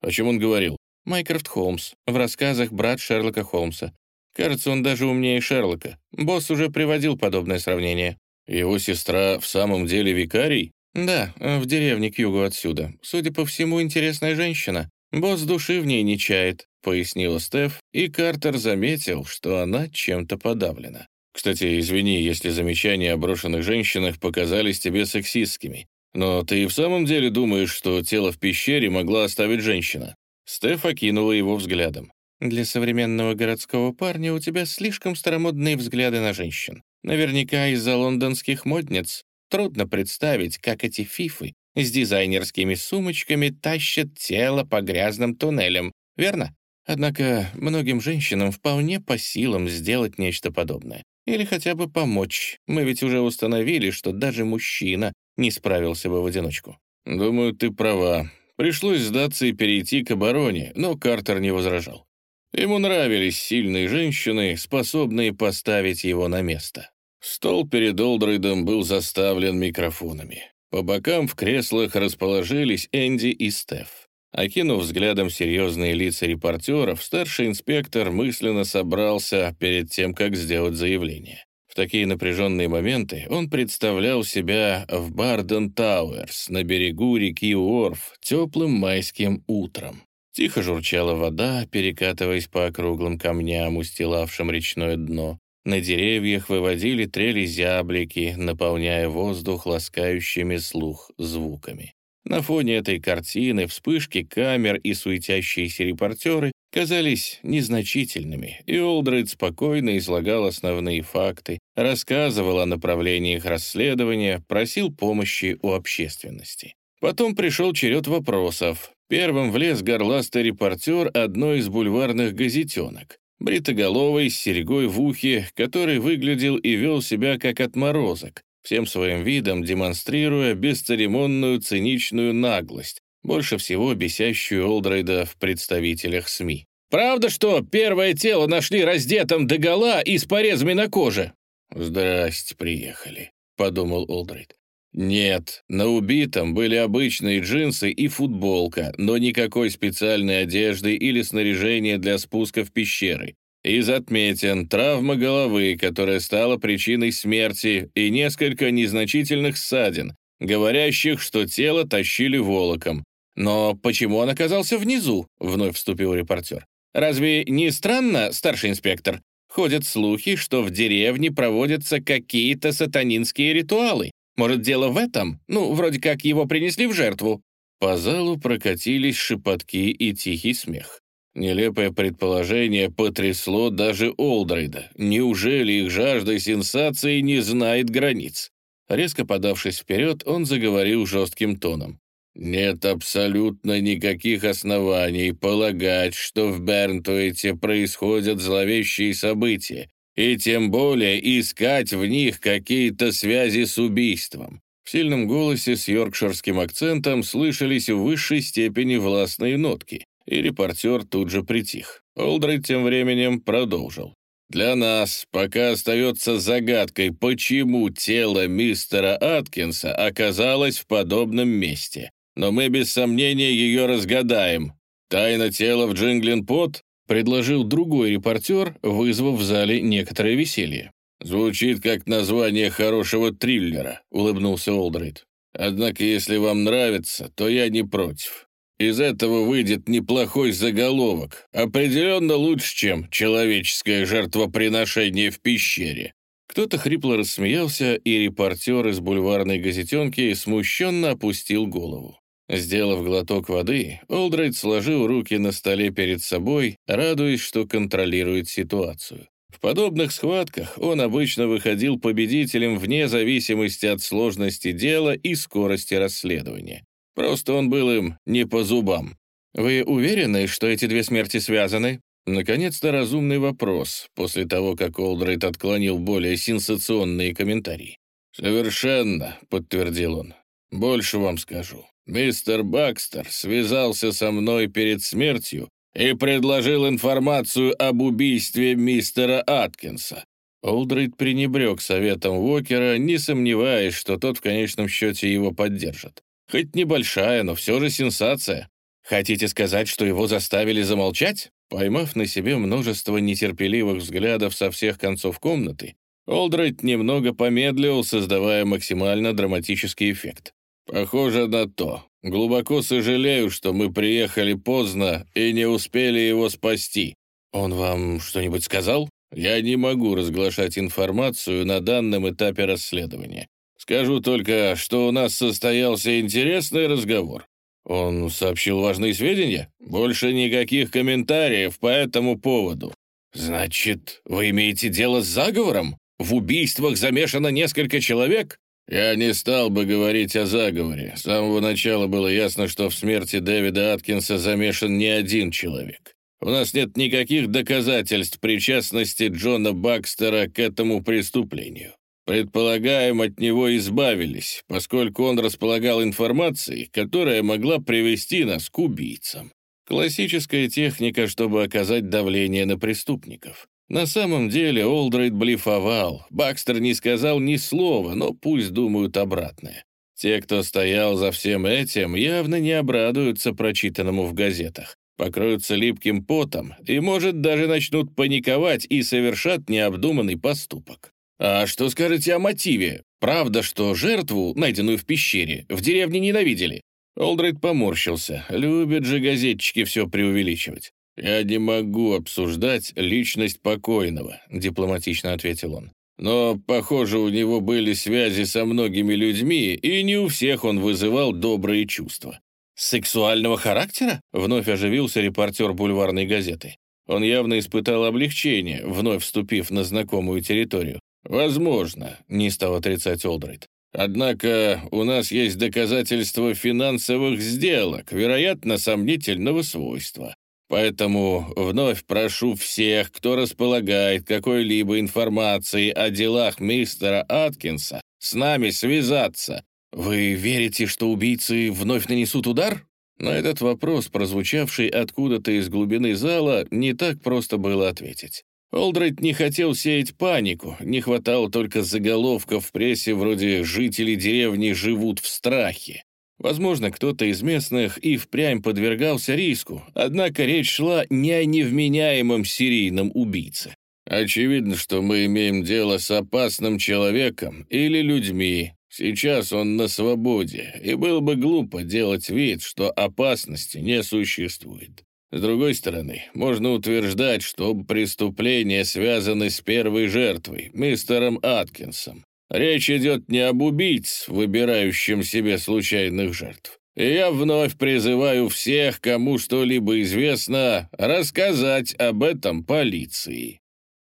О чем он говорил? Майкрофт Холмс. В рассказах брат Шерлока Холмса. Кажется, он даже умнее Шерлока. Босс уже приводил подобное сравнение. Его сестра в самом деле викарий? Да, в деревне к югу отсюда. Судя по всему, интересная женщина. Босс души в ней не чает, пояснила Стеф, и Картер заметил, что она чем-то подавлена. Кстати, извини, если замечания о брошенных женщинах показались тебе сексистскими. Но ты в самом деле думаешь, что тело в пещере могла оставить женщина?» Стеф окинула его взглядом. Для современного городского парня у тебя слишком старомодные взгляды на женщин. Наверняка из-за лондонских модниц. Трудно представить, как эти фифы с дизайнерскими сумочками тащат тело по грязным туннелям, верно? Однако многим женщинам вполне по силам сделать нечто подобное. Или хотя бы помочь. Мы ведь уже установили, что даже мужчина не справился бы в одиночку. «Думаю, ты права. Пришлось сдаться и перейти к обороне, но Картер не возражал. Ему нравились сильные женщины, способные поставить его на место. Стол перед Олдрейдом был заставлен микрофонами. По бокам в креслах расположились Энди и Стеф. Окинув взглядом серьезные лица репортеров, старший инспектор мысленно собрался перед тем, как сделать заявление. В такие напряженные моменты он представлял себя в Барден Тауэрс на берегу реки Уорф теплым майским утром. Тихо журчала вода, перекатываясь по округлым камням, устилавшим речное дно. На деревьях выводили трели зяблики, наполняя воздух ласкающими слух звуками. На фоне этой картины вспышки камер и суетящиеся репортеры казались незначительными, и Олдрейд спокойно излагал основные факты, рассказывал о направлениях расследования, просил помощи у общественности. Потом пришел черед вопросов. Первым влез горластый репортер одной из бульварных газетенок, бритоголовый, с серьгой в ухе, который выглядел и вел себя как отморозок, всем своим видом демонстрируя бесцеремонную циничную наглость, больше всего бесящую Олдрейда в представителях СМИ. «Правда, что первое тело нашли раздетым догола и с порезами на коже?» «Здрасте, приехали», — подумал Олдрейд. Нет, на убитом были обычные джинсы и футболка, но никакой специальной одежды или снаряжения для спуска в пещеры. Из отметин травма головы, которая стала причиной смерти, и несколько незначительных ссадин, говорящих, что тело тащили волоком. «Но почему он оказался внизу?» — вновь вступил репортер. «Разве не странно, старший инспектор? Ходят слухи, что в деревне проводятся какие-то сатанинские ритуалы. Может, дело в этом? Ну, вроде как его принесли в жертву». По залу прокатились шепотки и тихий смех. Нелепое предположение потрясло даже Олдрейда. Неужели их жажда сенсации не знает границ? Резко подавшись вперед, он заговорил жестким тоном. «Нет абсолютно никаких оснований полагать, что в Бернтуэте происходят зловещие события, и тем более искать в них какие-то связи с убийством». В сильном голосе с йоркширским акцентом слышались в высшей степени властные нотки, и репортер тут же притих. Олдрейд тем временем продолжил. Для нас пока остается загадкой, почему тело мистера Аткинса оказалось в подобном месте. Но мы без сомнения ее разгадаем. Тайна тела в Джинглин-Пот предложил другой репортер, вызвав в зале некоторое веселье. «Звучит как название хорошего триллера», — улыбнулся Олдрейд. «Однако, если вам нравится, то я не против. Из этого выйдет неплохой заголовок. Определенно лучше, чем человеческое жертвоприношение в пещере. Кто-то хрипло рассмеялся, и репортер из бульварной газетенки смущенно опустил голову. Сделав глоток воды, Олдрейд сложил руки на столе перед собой, радуясь, что контролирует ситуацию. В подобных схватках он обычно выходил победителем вне зависимости от сложности дела и скорости расследования. Просто он был им не по зубам. «Вы уверены, что эти две смерти связаны?» Наконец-то разумный вопрос, после того, как Олдрейд отклонил более сенсационные комментарии. «Совершенно», — подтвердил он. «Больше вам скажу. Мистер Бакстер связался со мной перед смертью и предложил информацию об убийстве мистера Аткинса. Олдрейд пренебрег советом Уокера, не сомневаясь, что тот в конечном счете его поддержит. Хоть небольшая, но все же сенсация. Хотите сказать, что его заставили замолчать? Поймав на себе множество нетерпеливых взглядов со всех концов комнаты, Олдрайт немного помедлил, создавая максимально драматический эффект. «Похоже на то. Глубоко сожалею, что мы приехали поздно и не успели его спасти. Он вам что-нибудь сказал? Я не могу разглашать информацию на данном этапе расследования. Скажу только, что у нас состоялся интересный разговор. Он сообщил важные сведения? Больше никаких комментариев по этому поводу. Значит, вы имеете дело с заговором? В убийствах замешано несколько человек? Я не стал бы говорить о заговоре. С самого начала было ясно, что в смерти Дэвида Аткинса замешан не один человек. У нас нет никаких доказательств причастности Джона Бакстера к этому преступлению. Предполагаем, от него избавились, поскольку он располагал информацией, которая могла привести нас к убийцам. Классическая техника, чтобы оказать давление на преступников. На самом деле Олдрейд блефовал. Бакстер не сказал ни слова, но пусть думают обратное. Те, кто стоял за всем этим, явно не обрадуются прочитанному в газетах, покроются липким потом и, может, даже начнут паниковать и совершат необдуманный поступок. «А что скажете о мотиве? Правда, что жертву, найденную в пещере, в деревне ненавидели?» Олдрейд поморщился. Любят же газетчики все преувеличивать. «Я не могу обсуждать личность покойного», — дипломатично ответил он. «Но, похоже, у него были связи со многими людьми, и не у всех он вызывал добрые чувства». «Сексуального характера?» — вновь оживился репортер бульварной газеты. Он явно испытал облегчение, вновь вступив на знакомую территорию. «Возможно», — не стал отрицать Олдрейд. «Однако у нас есть доказательства финансовых сделок, вероятно, сомнительного свойства. Поэтому вновь прошу всех, кто располагает какой-либо информацией о делах мистера Аткинса, с нами связаться. Вы верите, что убийцы вновь нанесут удар?» На этот вопрос, прозвучавший откуда-то из глубины зала, не так просто было ответить. Олдрейд не хотел сеять панику, не хватало только заголовков в прессе вроде «Жители деревни живут в страхе». Возможно, кто-то из местных и впрямь подвергался риску, однако речь шла не о невменяемом серийном убийце. Очевидно, что мы имеем дело с опасным человеком или людьми. Сейчас он на свободе, и было бы глупо делать вид, что опасности не существует. С другой стороны, можно утверждать, что преступления связаны с первой жертвой, мистером Аткинсом. Речь идет не об убийц, выбирающем себе случайных жертв. И я вновь призываю всех, кому что-либо известно, рассказать об этом полиции».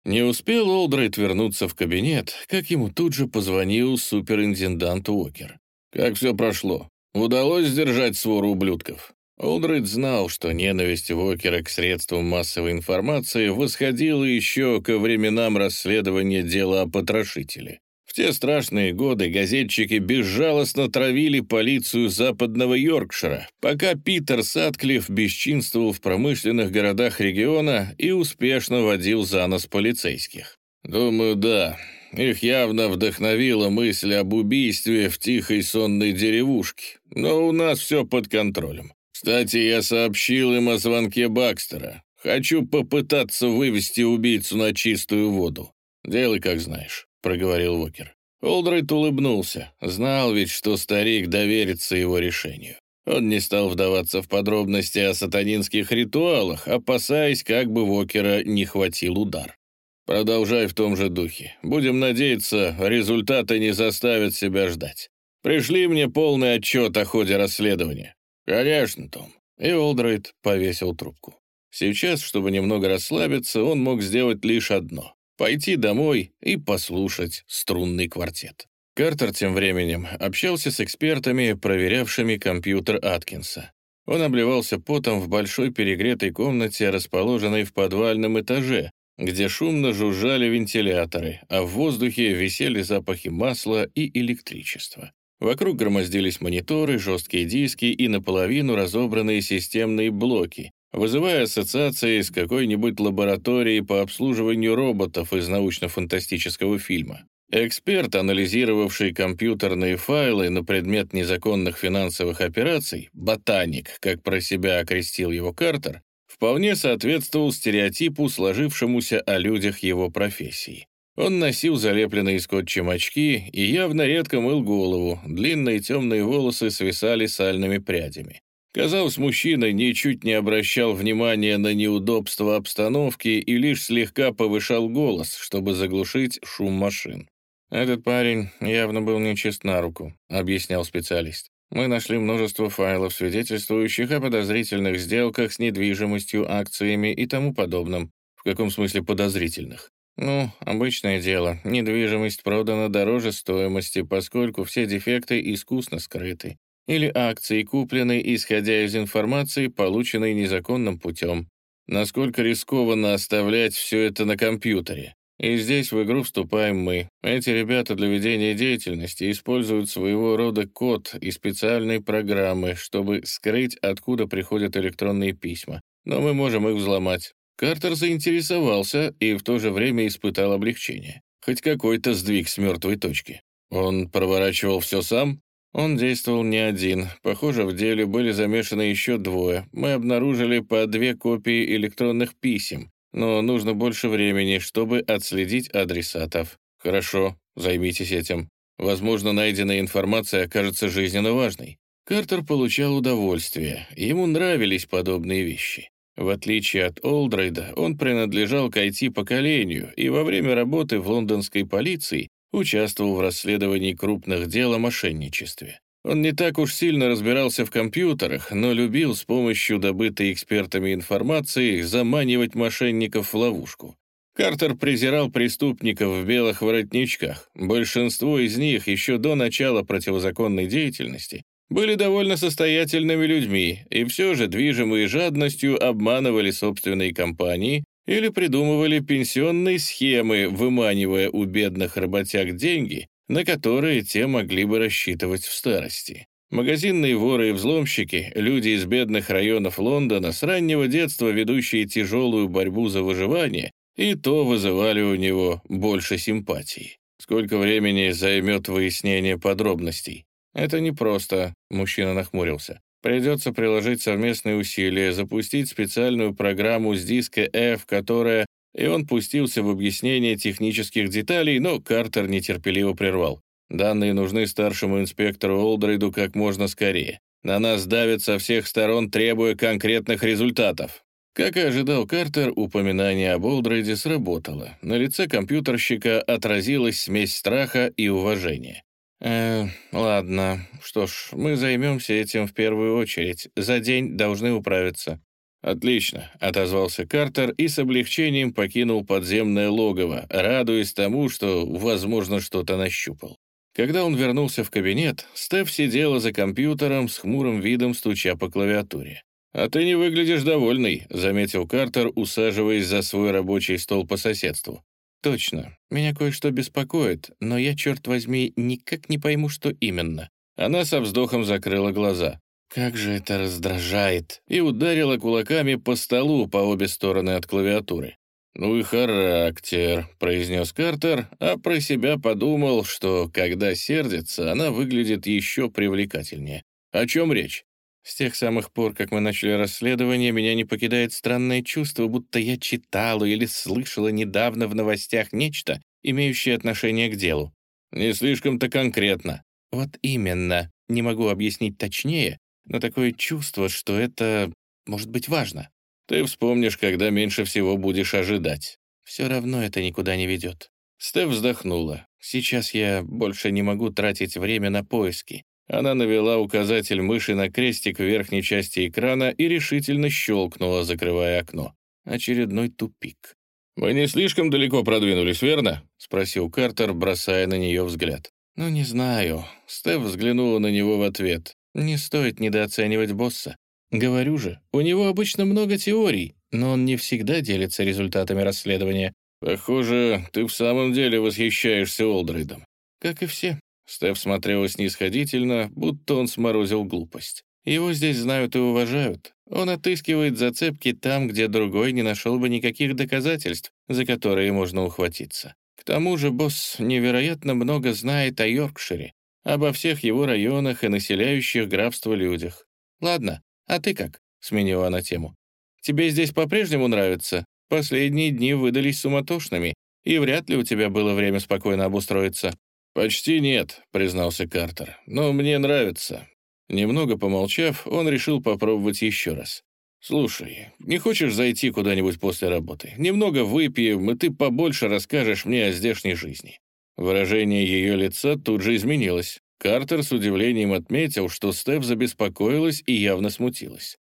Не успел Олдрайт вернуться в кабинет, как ему тут же позвонил суперинтендант Уокер. «Как все прошло? Удалось сдержать свору ублюдков?» Олдрайт знал, что ненависть Уокера к средствам массовой информации восходила еще ко временам расследования дела о потрошителе. В те страшные годы газетчики безжалостно травили полицию западного Йоркшира, пока Питер Сатклифф бесчинствовал в промышленных городах региона и успешно водил за нос полицейских. Думаю, да, их явно вдохновила мысль об убийстве в тихой сонной деревушке, но у нас все под контролем. Кстати, я сообщил им о звонке Бакстера. Хочу попытаться вывести убийцу на чистую воду. Делай, как знаешь. — проговорил Уокер. Олдрайт улыбнулся. Знал ведь, что старик доверится его решению. Он не стал вдаваться в подробности о сатанинских ритуалах, опасаясь, как бы Вокера не хватил удар. «Продолжай в том же духе. Будем надеяться, результаты не заставят себя ждать. Пришли мне полный отчет о ходе расследования». «Конечно, Том». И Олдрайт повесил трубку. Сейчас, чтобы немного расслабиться, он мог сделать лишь одно пойти домой и послушать струнный квартет. Картер тем временем общался с экспертами, проверявшими компьютер Аткинса. Он обливался потом в большой перегретой комнате, расположенной в подвальном этаже, где шумно жужжали вентиляторы, а в воздухе висели запахи масла и электричества. Вокруг громоздились мониторы, жесткие диски и наполовину разобранные системные блоки, вызывая ассоциации с какой-нибудь лабораторией по обслуживанию роботов из научно-фантастического фильма. Эксперт, анализировавший компьютерные файлы на предмет незаконных финансовых операций, ботаник, как про себя окрестил его Картер, вполне соответствовал стереотипу, сложившемуся о людях его профессии. Он носил залепленные скотчем очки и явно редко мыл голову, длинные темные волосы свисали сальными прядями. Казалось, мужчина ничуть не обращал внимания на неудобства обстановки и лишь слегка повышал голос, чтобы заглушить шум машин. «Этот парень явно был нечист на руку», — объяснял специалист. «Мы нашли множество файлов, свидетельствующих о подозрительных сделках с недвижимостью, акциями и тому подобном. В каком смысле подозрительных? Ну, обычное дело. Недвижимость продана дороже стоимости, поскольку все дефекты искусно скрыты или акции, купленные, исходя из информации, полученной незаконным путем. Насколько рискованно оставлять все это на компьютере. И здесь в игру вступаем мы. Эти ребята для ведения деятельности используют своего рода код и специальные программы, чтобы скрыть, откуда приходят электронные письма. Но мы можем их взломать. Картер заинтересовался и в то же время испытал облегчение. Хоть какой-то сдвиг с мертвой точки. Он проворачивал все сам? Он действовал не один. Похоже, в деле были замешаны еще двое. Мы обнаружили по две копии электронных писем, но нужно больше времени, чтобы отследить адресатов. Хорошо, займитесь этим. Возможно, найденная информация окажется жизненно важной. Картер получал удовольствие. Ему нравились подобные вещи. В отличие от Олдрейда, он принадлежал к IT-поколению и во время работы в лондонской полиции участвовал в расследовании крупных дел о мошенничестве. Он не так уж сильно разбирался в компьютерах, но любил с помощью добытой экспертами информации заманивать мошенников в ловушку. Картер презирал преступников в белых воротничках. Большинство из них еще до начала противозаконной деятельности были довольно состоятельными людьми и все же, движимые жадностью, обманывали собственные компании или придумывали пенсионные схемы, выманивая у бедных работяг деньги, на которые те могли бы рассчитывать в старости. Магазинные воры и взломщики, люди из бедных районов Лондона, с раннего детства ведущие тяжелую борьбу за выживание, и то вызывали у него больше симпатии. Сколько времени займет выяснение подробностей? Это непросто, мужчина нахмурился. Придется приложить совместные усилия, запустить специальную программу с диска F, которая... И он пустился в объяснение технических деталей, но Картер нетерпеливо прервал. Данные нужны старшему инспектору Олдрейду как можно скорее. На нас давят со всех сторон, требуя конкретных результатов. Как и ожидал Картер, упоминание об Олдрейде сработало. На лице компьютерщика отразилась смесь страха и уважения. «Э, ладно, что ж, мы займемся этим в первую очередь. За день должны управиться». «Отлично», — отозвался Картер и с облегчением покинул подземное логово, радуясь тому, что, возможно, что-то нащупал. Когда он вернулся в кабинет, Стеф сидела за компьютером с хмурым видом, стуча по клавиатуре. «А ты не выглядишь довольный», — заметил Картер, усаживаясь за свой рабочий стол по соседству. «Точно. Меня кое-что беспокоит, но я, черт возьми, никак не пойму, что именно». Она со вздохом закрыла глаза. «Как же это раздражает!» и ударила кулаками по столу по обе стороны от клавиатуры. «Ну и характер», — произнес Картер, а про себя подумал, что, когда сердится, она выглядит еще привлекательнее. «О чем речь?» С тех самых пор, как мы начали расследование, меня не покидает странное чувство, будто я читала или слышала недавно в новостях нечто, имеющее отношение к делу. Не слишком-то конкретно. Вот именно. Не могу объяснить точнее, но такое чувство, что это может быть важно. Ты вспомнишь, когда меньше всего будешь ожидать. Все равно это никуда не ведет. Стеф вздохнула. Сейчас я больше не могу тратить время на поиски. Она навела указатель мыши на крестик в верхней части экрана и решительно щелкнула, закрывая окно. Очередной тупик. «Мы не слишком далеко продвинулись, верно?» — спросил Картер, бросая на нее взгляд. «Ну, не знаю». Стеф взглянула на него в ответ. «Не стоит недооценивать босса. Говорю же, у него обычно много теорий, но он не всегда делится результатами расследования. Похоже, ты в самом деле восхищаешься Олдрейдом. Как и все. Стеф смотрела снисходительно, будто он сморозил глупость. Его здесь знают и уважают. Он отыскивает зацепки там, где другой не нашел бы никаких доказательств, за которые можно ухватиться. К тому же босс невероятно много знает о Йоркшире, обо всех его районах и населяющих графство людях. «Ладно, а ты как?» — сменила она тему. «Тебе здесь по-прежнему нравится? Последние дни выдались суматошными, и вряд ли у тебя было время спокойно обустроиться». «Почти нет», — признался Картер, — «но мне нравится». Немного помолчав, он решил попробовать еще раз. «Слушай, не хочешь зайти куда-нибудь после работы? Немного выпьем, и ты побольше расскажешь мне о здешней жизни». Выражение ее лица тут же изменилось. Картер с удивлением отметил, что Стеф забеспокоилась и явно смутилась.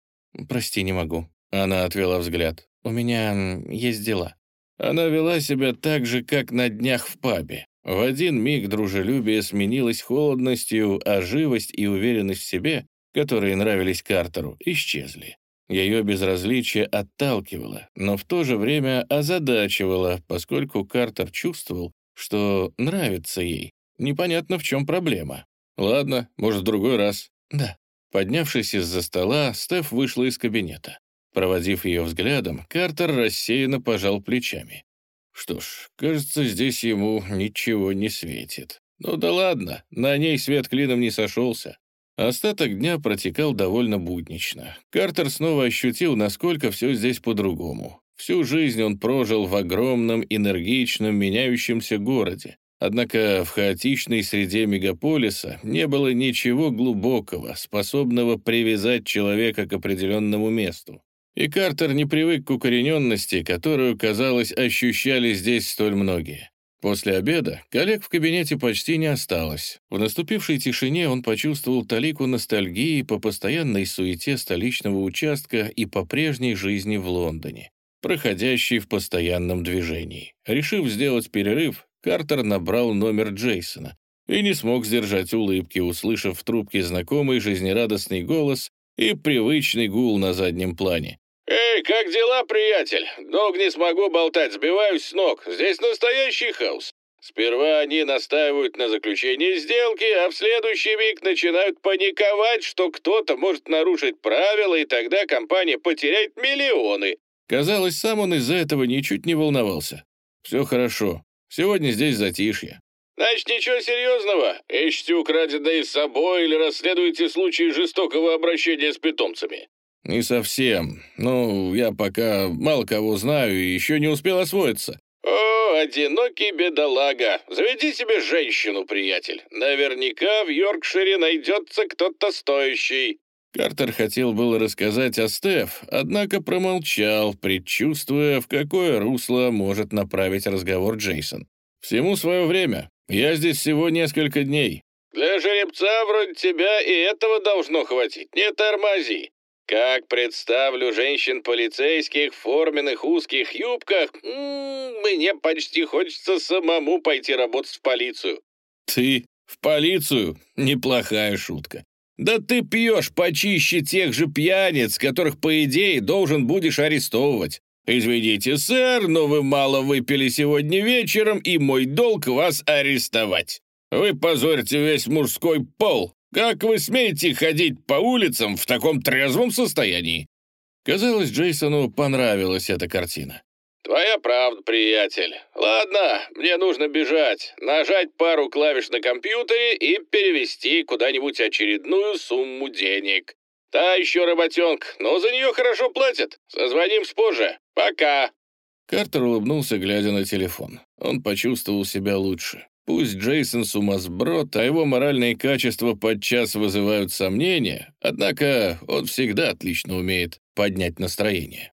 «Прости, не могу». Она отвела взгляд. «У меня есть дела». Она вела себя так же, как на днях в пабе. В один миг дружелюбие сменилось холодностью, а живость и уверенность в себе, которые нравились Картеру, исчезли. Ее безразличие отталкивало, но в то же время озадачивало, поскольку Картер чувствовал, что нравится ей. Непонятно, в чем проблема. Ладно, может, в другой раз. Да. Поднявшись из-за стола, Стеф вышла из кабинета. Проводив ее взглядом, Картер рассеянно пожал плечами. Что ж, кажется, здесь ему ничего не светит. Ну да ладно, на ней свет клином не сошелся. Остаток дня протекал довольно буднично. Картер снова ощутил, насколько все здесь по-другому. Всю жизнь он прожил в огромном, энергичном, меняющемся городе. Однако в хаотичной среде мегаполиса не было ничего глубокого, способного привязать человека к определенному месту. И Картер не привык к укорененности, которую, казалось, ощущали здесь столь многие. После обеда коллег в кабинете почти не осталось. В наступившей тишине он почувствовал талику ностальгии по постоянной суете столичного участка и по прежней жизни в Лондоне, проходящей в постоянном движении. Решив сделать перерыв, Картер набрал номер Джейсона и не смог сдержать улыбки, услышав в трубке знакомый жизнерадостный голос и привычный гул на заднем плане. «Эй, как дела, приятель? Долго не смогу болтать, сбиваюсь с ног. Здесь настоящий хаос. Сперва они настаивают на заключении сделки, а в следующий миг начинают паниковать, что кто-то может нарушить правила, и тогда компания потеряет миллионы». Казалось, сам он из-за этого ничуть не волновался. «Все хорошо. Сегодня здесь затишье». «Значит, ничего серьезного? Ищете украденное с собой или расследуете случаи жестокого обращения с питомцами?» «Не совсем. Ну, я пока мало кого знаю и еще не успел освоиться». «О, одинокий бедолага! Заведи себе женщину, приятель. Наверняка в Йоркшире найдется кто-то стоящий». Картер хотел было рассказать о Стеф, однако промолчал, предчувствуя, в какое русло может направить разговор Джейсон. «Всему свое время. Я здесь всего несколько дней». «Для жеребца вроде тебя и этого должно хватить. Не тормози. Как представлю женщин-полицейских в форменных узких юбках, мне почти хочется самому пойти работать в полицию». «Ты в полицию? Неплохая шутка. Да ты пьешь почище тех же пьяниц, которых, по идее, должен будешь арестовывать. Извините, сэр, но вы мало выпили сегодня вечером, и мой долг вас арестовать. Вы позорите весь мужской пол. Как вы смеете ходить по улицам в таком трезвом состоянии?» Казалось, Джейсону понравилась эта картина. «Твоя правда, приятель. Ладно, мне нужно бежать, нажать пару клавиш на компьютере и перевести куда-нибудь очередную сумму денег. Та еще работенка, но за нее хорошо платят. Созвонимся позже. Пока!» Картер улыбнулся, глядя на телефон. Он почувствовал себя лучше. Пусть Джейсон сумасброд, а его моральные качества подчас вызывают сомнения, однако он всегда отлично умеет поднять настроение.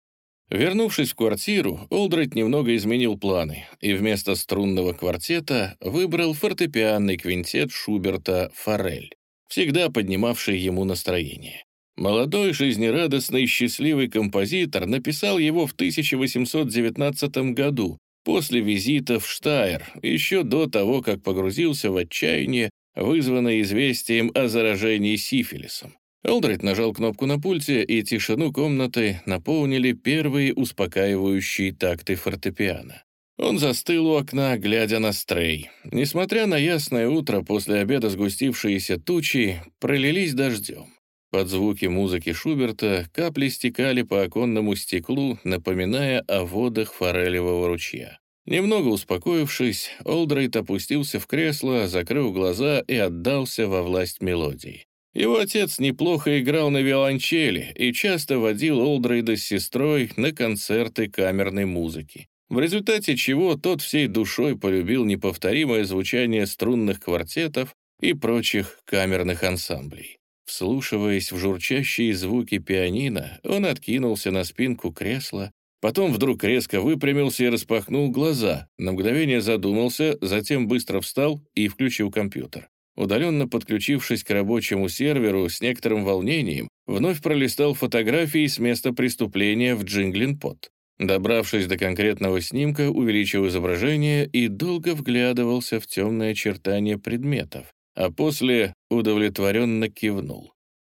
Вернувшись в квартиру, Олдрайт немного изменил планы и вместо струнного квартета выбрал фортепианный квинтет Шуберта «Форель», всегда поднимавший ему настроение. Молодой, жизнерадостный счастливый композитор написал его в 1819 году, после визита в Штайр, еще до того, как погрузился в отчаяние, вызванное известием о заражении сифилисом. Элдрид нажал кнопку на пульте, и тишину комнаты наполнили первые успокаивающие такты фортепиано. Он застыл у окна, глядя на стрей. Несмотря на ясное утро, после обеда сгустившиеся тучи пролились дождем. Под звуки музыки Шуберта капли стекали по оконному стеклу, напоминая о водах форелевого ручья. Немного успокоившись, Олдрейд опустился в кресло, закрыл глаза и отдался во власть мелодии. Его отец неплохо играл на виолончели и часто водил Олдрейда с сестрой на концерты камерной музыки, в результате чего тот всей душой полюбил неповторимое звучание струнных квартетов и прочих камерных ансамблей. Вслушиваясь в журчащие звуки пианино, он откинулся на спинку кресла, потом вдруг резко выпрямился и распахнул глаза, на мгновение задумался, затем быстро встал и включил компьютер удаленно подключившись к рабочему серверу с некоторым волнением, вновь пролистал фотографии с места преступления в Джинглин-Пот. Добравшись до конкретного снимка, увеличил изображение и долго вглядывался в темные очертания предметов, а после удовлетворенно кивнул.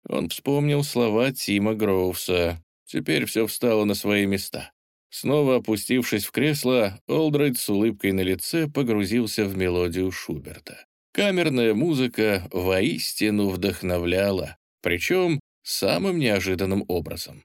Он вспомнил слова Тима Гроувса. Теперь все встало на свои места. Снова опустившись в кресло, Олдрайд с улыбкой на лице погрузился в мелодию Шуберта. Камерная музыка воистину вдохновляла, причем самым неожиданным образом.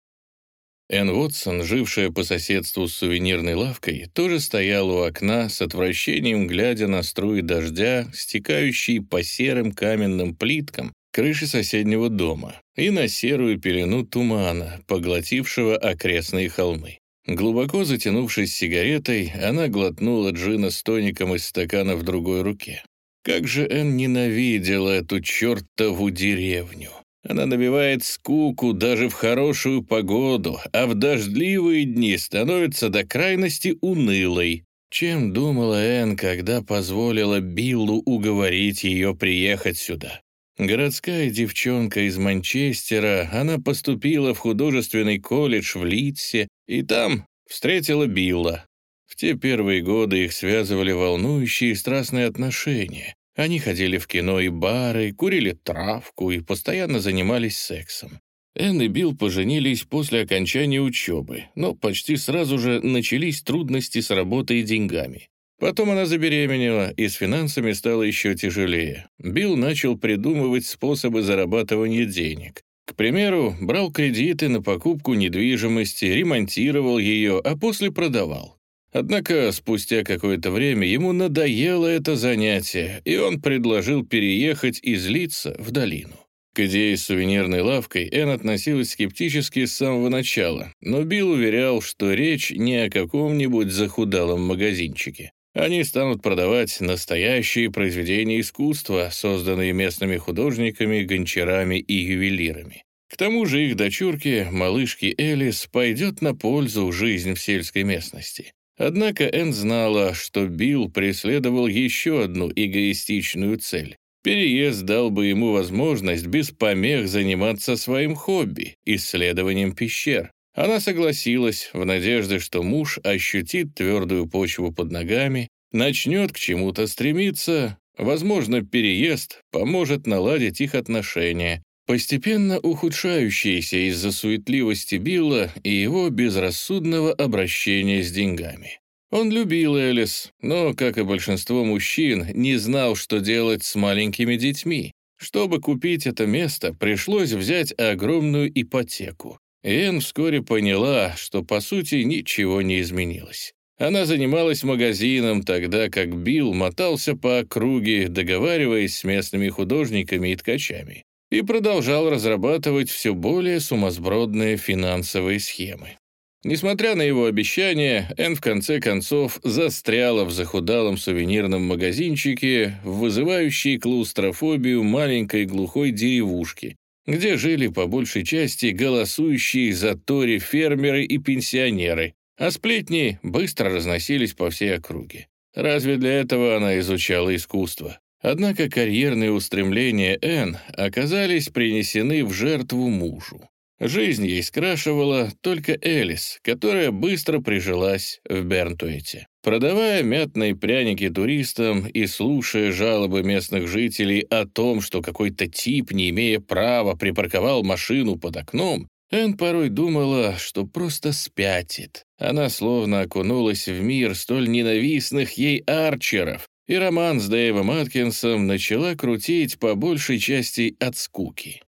Энн Уотсон, жившая по соседству с сувенирной лавкой, тоже стояла у окна с отвращением, глядя на струи дождя, стекающие по серым каменным плиткам крыши соседнего дома, и на серую пелену тумана, поглотившего окрестные холмы. Глубоко затянувшись сигаретой, она глотнула джина с тоником из стакана в другой руке. Как же Энн ненавидела эту чертову деревню. Она набивает скуку даже в хорошую погоду, а в дождливые дни становится до крайности унылой. Чем думала Энн, когда позволила Биллу уговорить ее приехать сюда? Городская девчонка из Манчестера, она поступила в художественный колледж в Литсе и там встретила Билла. В те первые годы их связывали волнующие и страстные отношения. Они ходили в кино и бары, курили травку и постоянно занимались сексом. Энн и Билл поженились после окончания учебы, но почти сразу же начались трудности с работой и деньгами. Потом она забеременела, и с финансами стало еще тяжелее. Билл начал придумывать способы зарабатывания денег. К примеру, брал кредиты на покупку недвижимости, ремонтировал ее, а после продавал. Однако спустя какое-то время ему надоело это занятие, и он предложил переехать из Лица в долину. К идее с сувенирной лавкой Энн относилась скептически с самого начала, но Билл уверял, что речь не о каком-нибудь захудалом магазинчике. Они станут продавать настоящие произведения искусства, созданные местными художниками, гончарами и ювелирами. К тому же их дочурке, малышке Элис, пойдет на пользу жизнь в сельской местности. Однако Энн знала, что Билл преследовал еще одну эгоистичную цель. Переезд дал бы ему возможность без помех заниматься своим хобби — исследованием пещер. Она согласилась в надежде, что муж ощутит твердую почву под ногами, начнет к чему-то стремиться, возможно, переезд поможет наладить их отношения, постепенно ухудшающиеся из-за суетливости Билла и его безрассудного обращения с деньгами. Он любил Элис, но, как и большинство мужчин, не знал, что делать с маленькими детьми. Чтобы купить это место, пришлось взять огромную ипотеку. Энн вскоре поняла, что, по сути, ничего не изменилось. Она занималась магазином, тогда как Билл мотался по округе, договариваясь с местными художниками и ткачами и продолжал разрабатывать все более сумасбродные финансовые схемы. Несмотря на его обещания, Энн в конце концов застряла в захудалом сувенирном магазинчике, в вызывающей клаустрофобию маленькой глухой деревушки, где жили по большей части голосующие за Тори фермеры и пенсионеры, а сплетни быстро разносились по всей округе. Разве для этого она изучала искусство? Однако карьерные устремления Энн оказались принесены в жертву мужу. Жизнь ей скрашивала только Элис, которая быстро прижилась в Бернтуэте. Продавая мятные пряники туристам и слушая жалобы местных жителей о том, что какой-то тип, не имея права, припарковал машину под окном, Энн порой думала, что просто спятит. Она словно окунулась в мир столь ненавистных ей арчеров, и роман с Дэйвом Аткинсом начала крутить по большей части от скуки.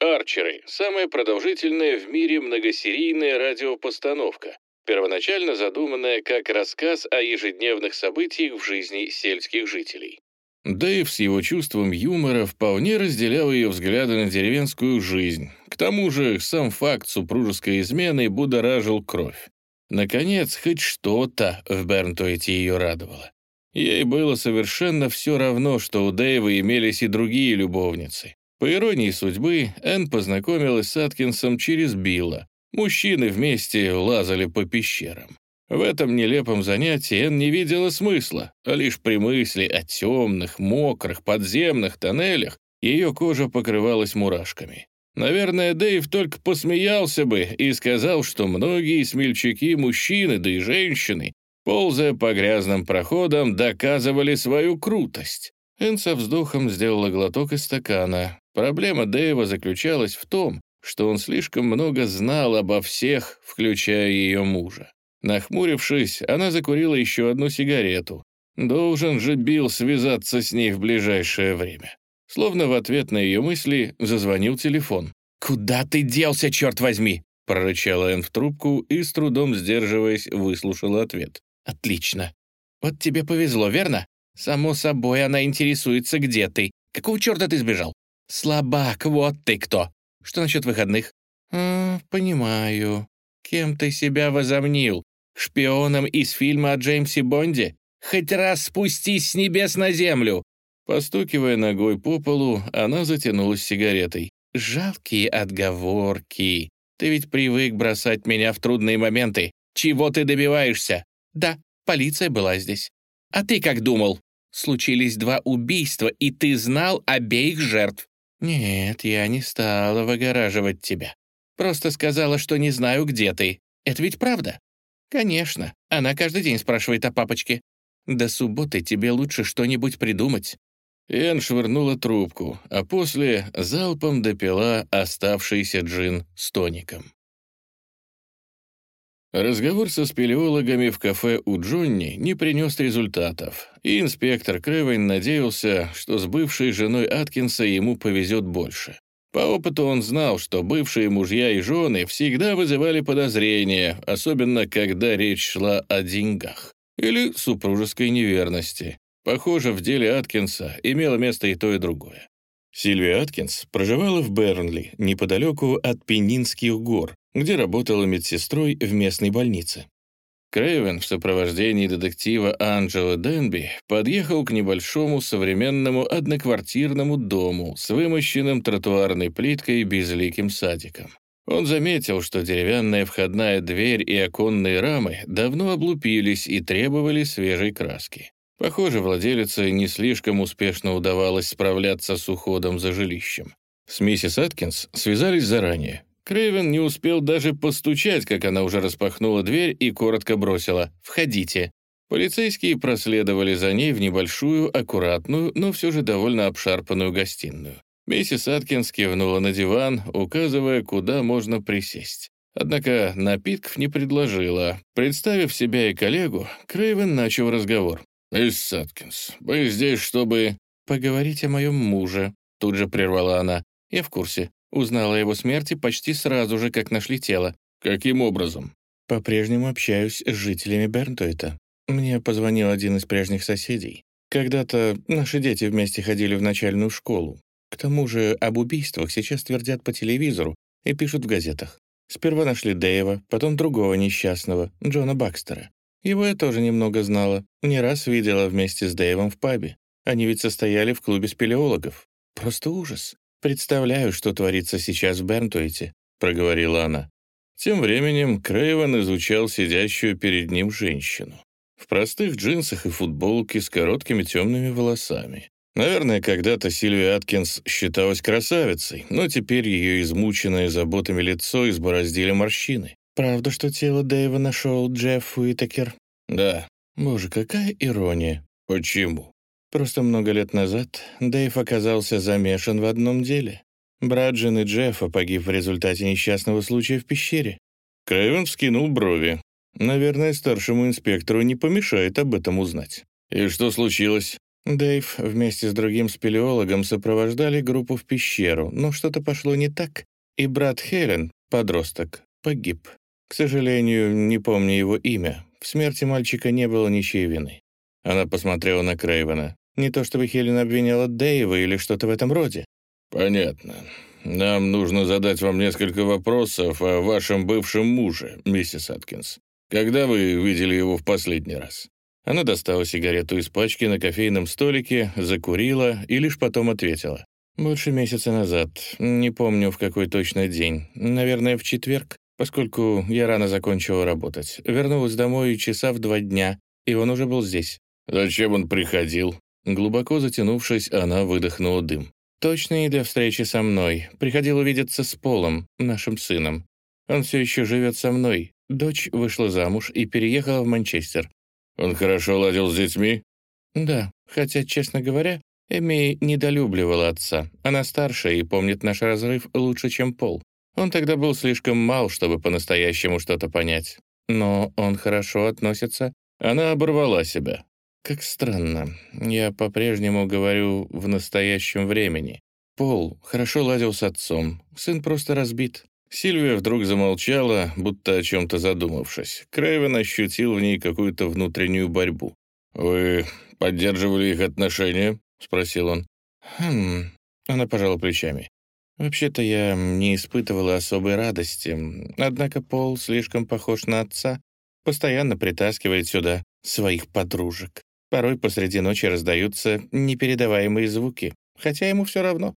«Арчеры» — самая продолжительная в мире многосерийная радиопостановка, первоначально задуманная как рассказ о ежедневных событиях в жизни сельских жителей. Дэйв с его чувством юмора вполне разделял ее взгляды на деревенскую жизнь. К тому же сам факт супружеской измены будоражил кровь. Наконец, хоть что-то в Бернтуэте ее радовало. Ей было совершенно все равно, что у Дэйва имелись и другие любовницы. По иронии судьбы, Энн познакомилась с Аткинсом через Билла. Мужчины вместе лазали по пещерам. В этом нелепом занятии Энн не видела смысла, а лишь при мысли о темных, мокрых, подземных тоннелях ее кожа покрывалась мурашками. Наверное, Дэйв только посмеялся бы и сказал, что многие смельчаки мужчины, да и женщины, ползая по грязным проходам, доказывали свою крутость. Энн со вздохом сделала глоток из стакана. Проблема Дэйва заключалась в том, что он слишком много знал обо всех, включая ее мужа. Нахмурившись, она закурила еще одну сигарету. Должен же Билл связаться с ней в ближайшее время. Словно в ответ на ее мысли зазвонил телефон. «Куда ты делся, черт возьми?» прорычала Энн в трубку и, с трудом сдерживаясь, выслушала ответ. «Отлично. Вот тебе повезло, верно? Само собой, она интересуется, где ты. Какого черта ты сбежал? Слабак, вот ты кто. Что насчет выходных?» «А, понимаю. Кем ты себя возомнил? Шпионом из фильма о Джеймсе Бонде? Хоть раз спустись с небес на землю!» Постукивая ногой по полу, она затянулась сигаретой. «Жалкие отговорки. Ты ведь привык бросать меня в трудные моменты. Чего ты добиваешься? Да, полиция была здесь. А ты как думал? Случились два убийства, и ты знал обеих жертв. Нет, я не стала выгораживать тебя. Просто сказала, что не знаю, где ты. Это ведь правда? Конечно. Она каждый день спрашивает о папочке. До субботы тебе лучше что-нибудь придумать. Энн швырнула трубку, а после залпом допила оставшийся джин с тоником. Разговор со спелеологами в кафе у Джонни не принес результатов, и инспектор Кревен надеялся, что с бывшей женой Аткинса ему повезет больше. По опыту он знал, что бывшие мужья и жены всегда вызывали подозрения, особенно когда речь шла о деньгах или супружеской неверности. Похоже, в деле Аткинса имело место и то, и другое. Сильвия Аткинс проживала в Бернли, неподалеку от Пенинских гор, где работала медсестрой в местной больнице. Крэйвен в сопровождении детектива Анджела Денби подъехал к небольшому современному одноквартирному дому с вымощенным тротуарной плиткой и безликим садиком. Он заметил, что деревянная входная дверь и оконные рамы давно облупились и требовали свежей краски. Похоже, владелице не слишком успешно удавалось справляться с уходом за жилищем. С миссис Аткинс связались заранее. Крейвен не успел даже постучать, как она уже распахнула дверь и коротко бросила «Входите». Полицейские проследовали за ней в небольшую, аккуратную, но все же довольно обшарпанную гостиную. Миссис Аткинс кивнула на диван, указывая, куда можно присесть. Однако напитков не предложила. Представив себя и коллегу, Крейвен начал разговор. «Миссис Аткинс, вы здесь, чтобы...» «Поговорить о моем муже», — тут же прервала она. «Я в курсе. Узнала о его смерти почти сразу же, как нашли тело. Каким образом? По-прежнему общаюсь с жителями Бернтуэта. Мне позвонил один из прежних соседей. Когда-то наши дети вместе ходили в начальную школу. К тому же об убийствах сейчас твердят по телевизору и пишут в газетах. Сперва нашли Дэйва, потом другого несчастного, Джона Бакстера. Его я тоже немного знала. Не раз видела вместе с Дэйвом в пабе. Они ведь состояли в клубе спелеологов. Просто ужас. «Представляю, что творится сейчас в Бернтуэте», — проговорила она. Тем временем Крейвен изучал сидящую перед ним женщину. В простых джинсах и футболке с короткими темными волосами. Наверное, когда-то Сильвия Аткинс считалась красавицей, но теперь ее измученное заботами лицо избороздили морщины. «Правда, что тело Дэйва нашел Джефф Уитакер?» «Да». «Боже, какая ирония». «Почему?» Просто много лет назад Дэйв оказался замешан в одном деле. Брат жены Джеффа погиб в результате несчастного случая в пещере. Крэйвен вскинул брови. Наверное, старшему инспектору не помешает об этом узнать. И что случилось? Дэйв вместе с другим спелеологом сопровождали группу в пещеру, но что-то пошло не так, и брат Хелен, подросток, погиб. К сожалению, не помню его имя. В смерти мальчика не было ничьей вины. Она посмотрела на Крейвена. Не то чтобы Хелен обвиняла Дэйва или что-то в этом роде. «Понятно. Нам нужно задать вам несколько вопросов о вашем бывшем муже, миссис Аткинс. Когда вы видели его в последний раз?» Она достала сигарету из пачки на кофейном столике, закурила и лишь потом ответила. «Больше месяца назад. Не помню, в какой точно день. Наверное, в четверг, поскольку я рано закончила работать. Вернулась домой часа в два дня, и он уже был здесь». «Зачем он приходил?» Глубоко затянувшись, она выдохнула дым. «Точно не для встречи со мной. Приходил увидеться с Полом, нашим сыном. Он все еще живет со мной. Дочь вышла замуж и переехала в Манчестер». «Он хорошо ладил с детьми?» «Да, хотя, честно говоря, Эми недолюбливала отца. Она старше и помнит наш разрыв лучше, чем Пол. Он тогда был слишком мал, чтобы по-настоящему что-то понять. Но он хорошо относится». Она оборвала себя. Как странно. Я по-прежнему говорю в настоящем времени. Пол хорошо ладил с отцом. Сын просто разбит. Сильвия вдруг замолчала, будто о чем-то задумавшись. Крейвен ощутил в ней какую-то внутреннюю борьбу. «Вы поддерживали их отношения?» — спросил он. «Хм...» — она пожала плечами. «Вообще-то я не испытывала особой радости, однако Пол слишком похож на отца, постоянно притаскивает сюда своих подружек. Порой посреди ночи раздаются непередаваемые звуки, хотя ему все равно.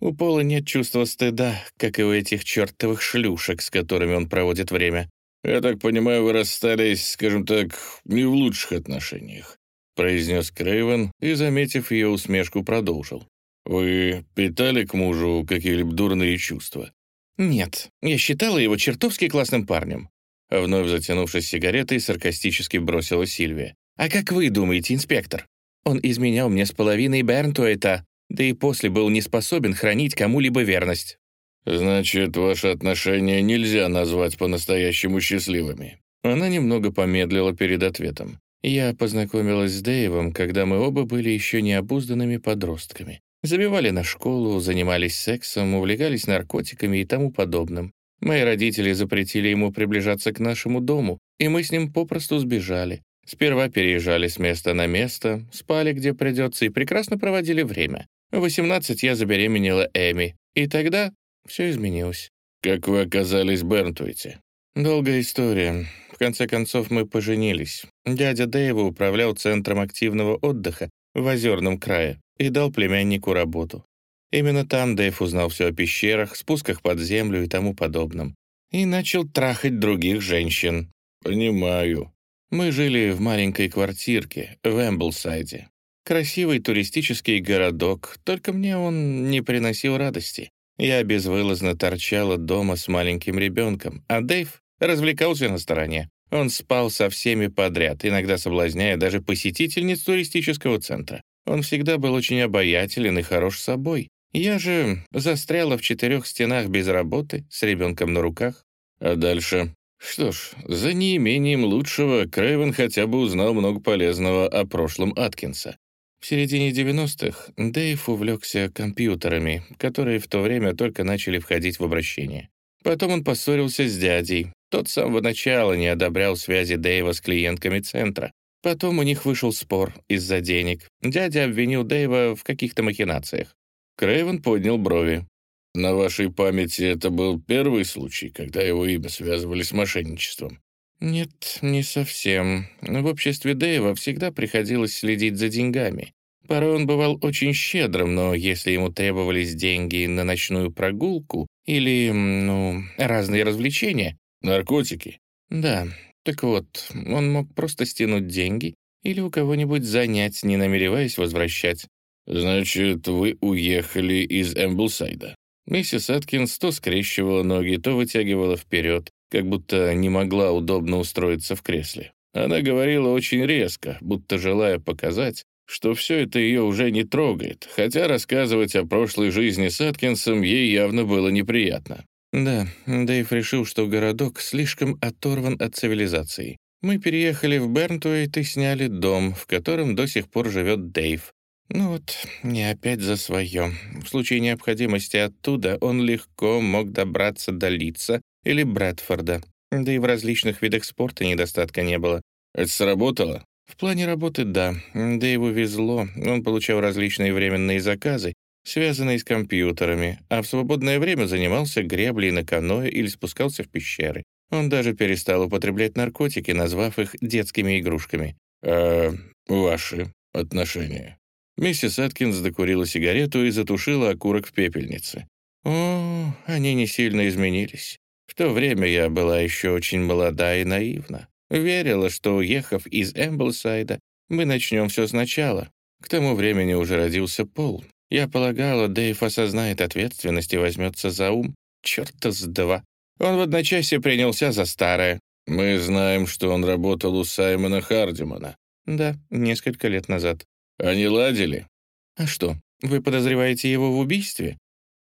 У Пола нет чувства стыда, как и у этих чертовых шлюшек, с которыми он проводит время. «Я так понимаю, вы расстались, скажем так, не в лучших отношениях», произнес Крейвен и, заметив ее усмешку, продолжил. «Вы питали к мужу какие-либо дурные чувства?» «Нет, я считала его чертовски классным парнем». Вновь затянувшись сигаретой, саркастически бросила Сильвия. «А как вы думаете, инспектор? Он изменял мне с половиной Бернтуэта, да и после был не способен хранить кому-либо верность». «Значит, ваши отношения нельзя назвать по-настоящему счастливыми». Она немного помедлила перед ответом. «Я познакомилась с Дэйвом, когда мы оба были еще необузданными подростками. Забивали на школу, занимались сексом, увлекались наркотиками и тому подобным. Мои родители запретили ему приближаться к нашему дому, и мы с ним попросту сбежали. Сперва переезжали с места на место, спали где придется и прекрасно проводили время. В 18 я забеременела Эми, и тогда все изменилось. «Как вы оказались в Бернтуите?» Долгая история. В конце концов, мы поженились. Дядя Дэйва управлял центром активного отдыха в Озерном крае и дал племяннику работу. Именно там Дэйв узнал все о пещерах, спусках под землю и тому подобном. И начал трахать других женщин. Понимаю. Мы жили в маленькой квартирке в Эмблсайде. Красивый туристический городок, только мне он не приносил радости. Я безвылазно торчала дома с маленьким ребенком, а Дэйв развлекался на стороне. Он спал со всеми подряд, иногда соблазняя даже посетительниц туристического центра. Он всегда был очень обаятелен и хорош собой. Я же застряла в четырех стенах без работы, с ребенком на руках. А дальше? Что ж, за неимением лучшего Крэйвен хотя бы узнал много полезного о прошлом Аткинса. В середине 90-х Дэйв увлекся компьютерами, которые в то время только начали входить в обращение. Потом он поссорился с дядей. Тот с самого начала не одобрял связи Дэйва с клиентками центра. Потом у них вышел спор из-за денег. Дядя обвинил Дэйва в каких-то махинациях. Крэйвен поднял брови. «На вашей памяти это был первый случай, когда его имя связывали с мошенничеством?» «Нет, не совсем. В обществе Дэйва всегда приходилось следить за деньгами. Порой он бывал очень щедрым, но если ему требовались деньги на ночную прогулку или, ну, разные развлечения... Наркотики? Да. Так вот, он мог просто стянуть деньги или у кого-нибудь занять, не намереваясь возвращать. «Значит, вы уехали из Эмблсайда?» Миссис Аткинс то скрещивала ноги, то вытягивала вперед, как будто не могла удобно устроиться в кресле. Она говорила очень резко, будто желая показать, что все это ее уже не трогает, хотя рассказывать о прошлой жизни с Аткинсом ей явно было неприятно. Да, Дэйв решил, что городок слишком оторван от цивилизации. Мы переехали в Бернтуэйт и сняли дом, в котором до сих пор живет Дэйв. Ну вот, не опять за свое. В случае необходимости оттуда он легко мог добраться до Лица или Брэдфорда. Да и в различных видах спорта недостатка не было. Это сработало? В плане работы — да. Да его везло. Он получал различные временные заказы, связанные с компьютерами, а в свободное время занимался греблей на каноэ или спускался в пещеры. Он даже перестал употреблять наркотики, назвав их детскими игрушками. «А ваши отношения?» Миссис Аткинс докурила сигарету и затушила окурок в пепельнице. «О, они не сильно изменились. В то время я была еще очень молода и наивна. Верила, что, уехав из Эмблсайда, мы начнем все сначала. К тому времени уже родился Пол. Я полагала, Дэйв осознает ответственность и возьмется за ум. Чёрта с два. Он в одночасье принялся за старое. Мы знаем, что он работал у Саймона Хардимана. Да, несколько лет назад. Они ладили? А что, вы подозреваете его в убийстве?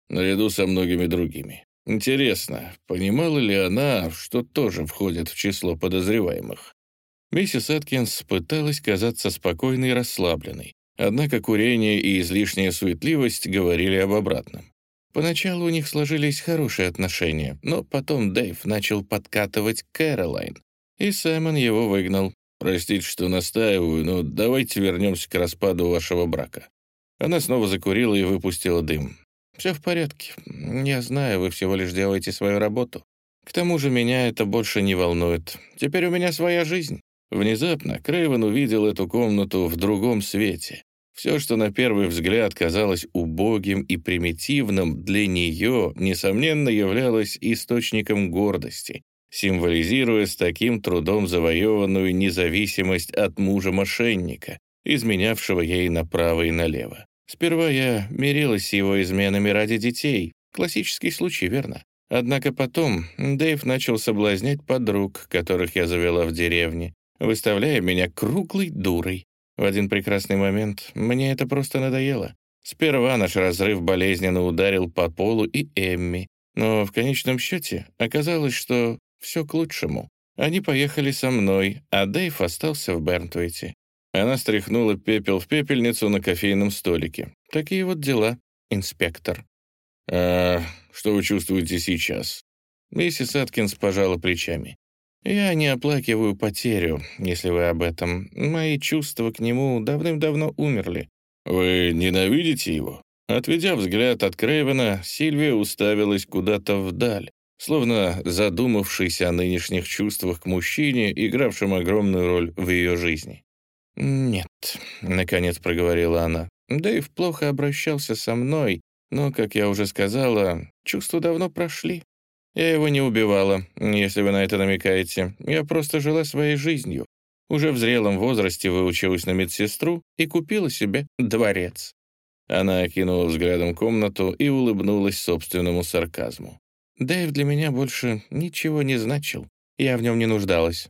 Наряду со многими другими. Интересно, понимала ли она, что тоже входит в число подозреваемых? Миссис Аткинс пыталась казаться спокойной и расслабленной, однако курение и излишняя суетливость говорили об обратном. Поначалу у них сложились хорошие отношения, но потом Дэйв начал подкатывать Кэролайн, и Саймон его выгнал. Простите, что настаиваю, но давайте вернемся к распаду вашего брака». Она снова закурила и выпустила дым. «Все в порядке. Я знаю, вы всего лишь делаете свою работу. К тому же меня это больше не волнует. Теперь у меня своя жизнь». Внезапно Крейвен увидел эту комнату в другом свете. Все, что на первый взгляд казалось убогим и примитивным, для нее, несомненно, являлось источником гордости, символизируя с таким трудом завоеванную независимость от мужа-мошенника, изменявшего ей направо и налево. Сперва я мирилась с его изменами ради детей. Классический случай, верно? Однако потом Дэйв начал соблазнять подруг, которых я завела в деревне, выставляя меня круглой дурой. В один прекрасный момент мне это просто надоело. Сперва наш разрыв болезненно ударил по полу и Эмми, но в конечном счете оказалось, что все к лучшему. Они поехали со мной, а Дэйв остался в Бернтуэте. Она стряхнула пепел в пепельницу на кофейном столике. Такие вот дела, инспектор. «А что вы чувствуете сейчас?» Миссис Аткинс пожала плечами. «Я не оплакиваю потерю, если вы об этом. Мои чувства к нему давным-давно умерли». «Вы ненавидите его?» Отведя взгляд от Крейвена, Сильвия уставилась куда-то вдаль, словно задумавшись о нынешних чувствах к мужчине, игравшем огромную роль в ее жизни. «Нет», — наконец проговорила она, — «Дэйв плохо обращался со мной, но, как я уже сказала, чувства давно прошли. Я его не убивала, если вы на это намекаете. Я просто жила своей жизнью. Уже в зрелом возрасте выучилась на медсестру и купила себе дворец». Она окинула взглядом комнату и улыбнулась собственному сарказму. «Дэйв для меня больше ничего не значил. Я в нем не нуждалась.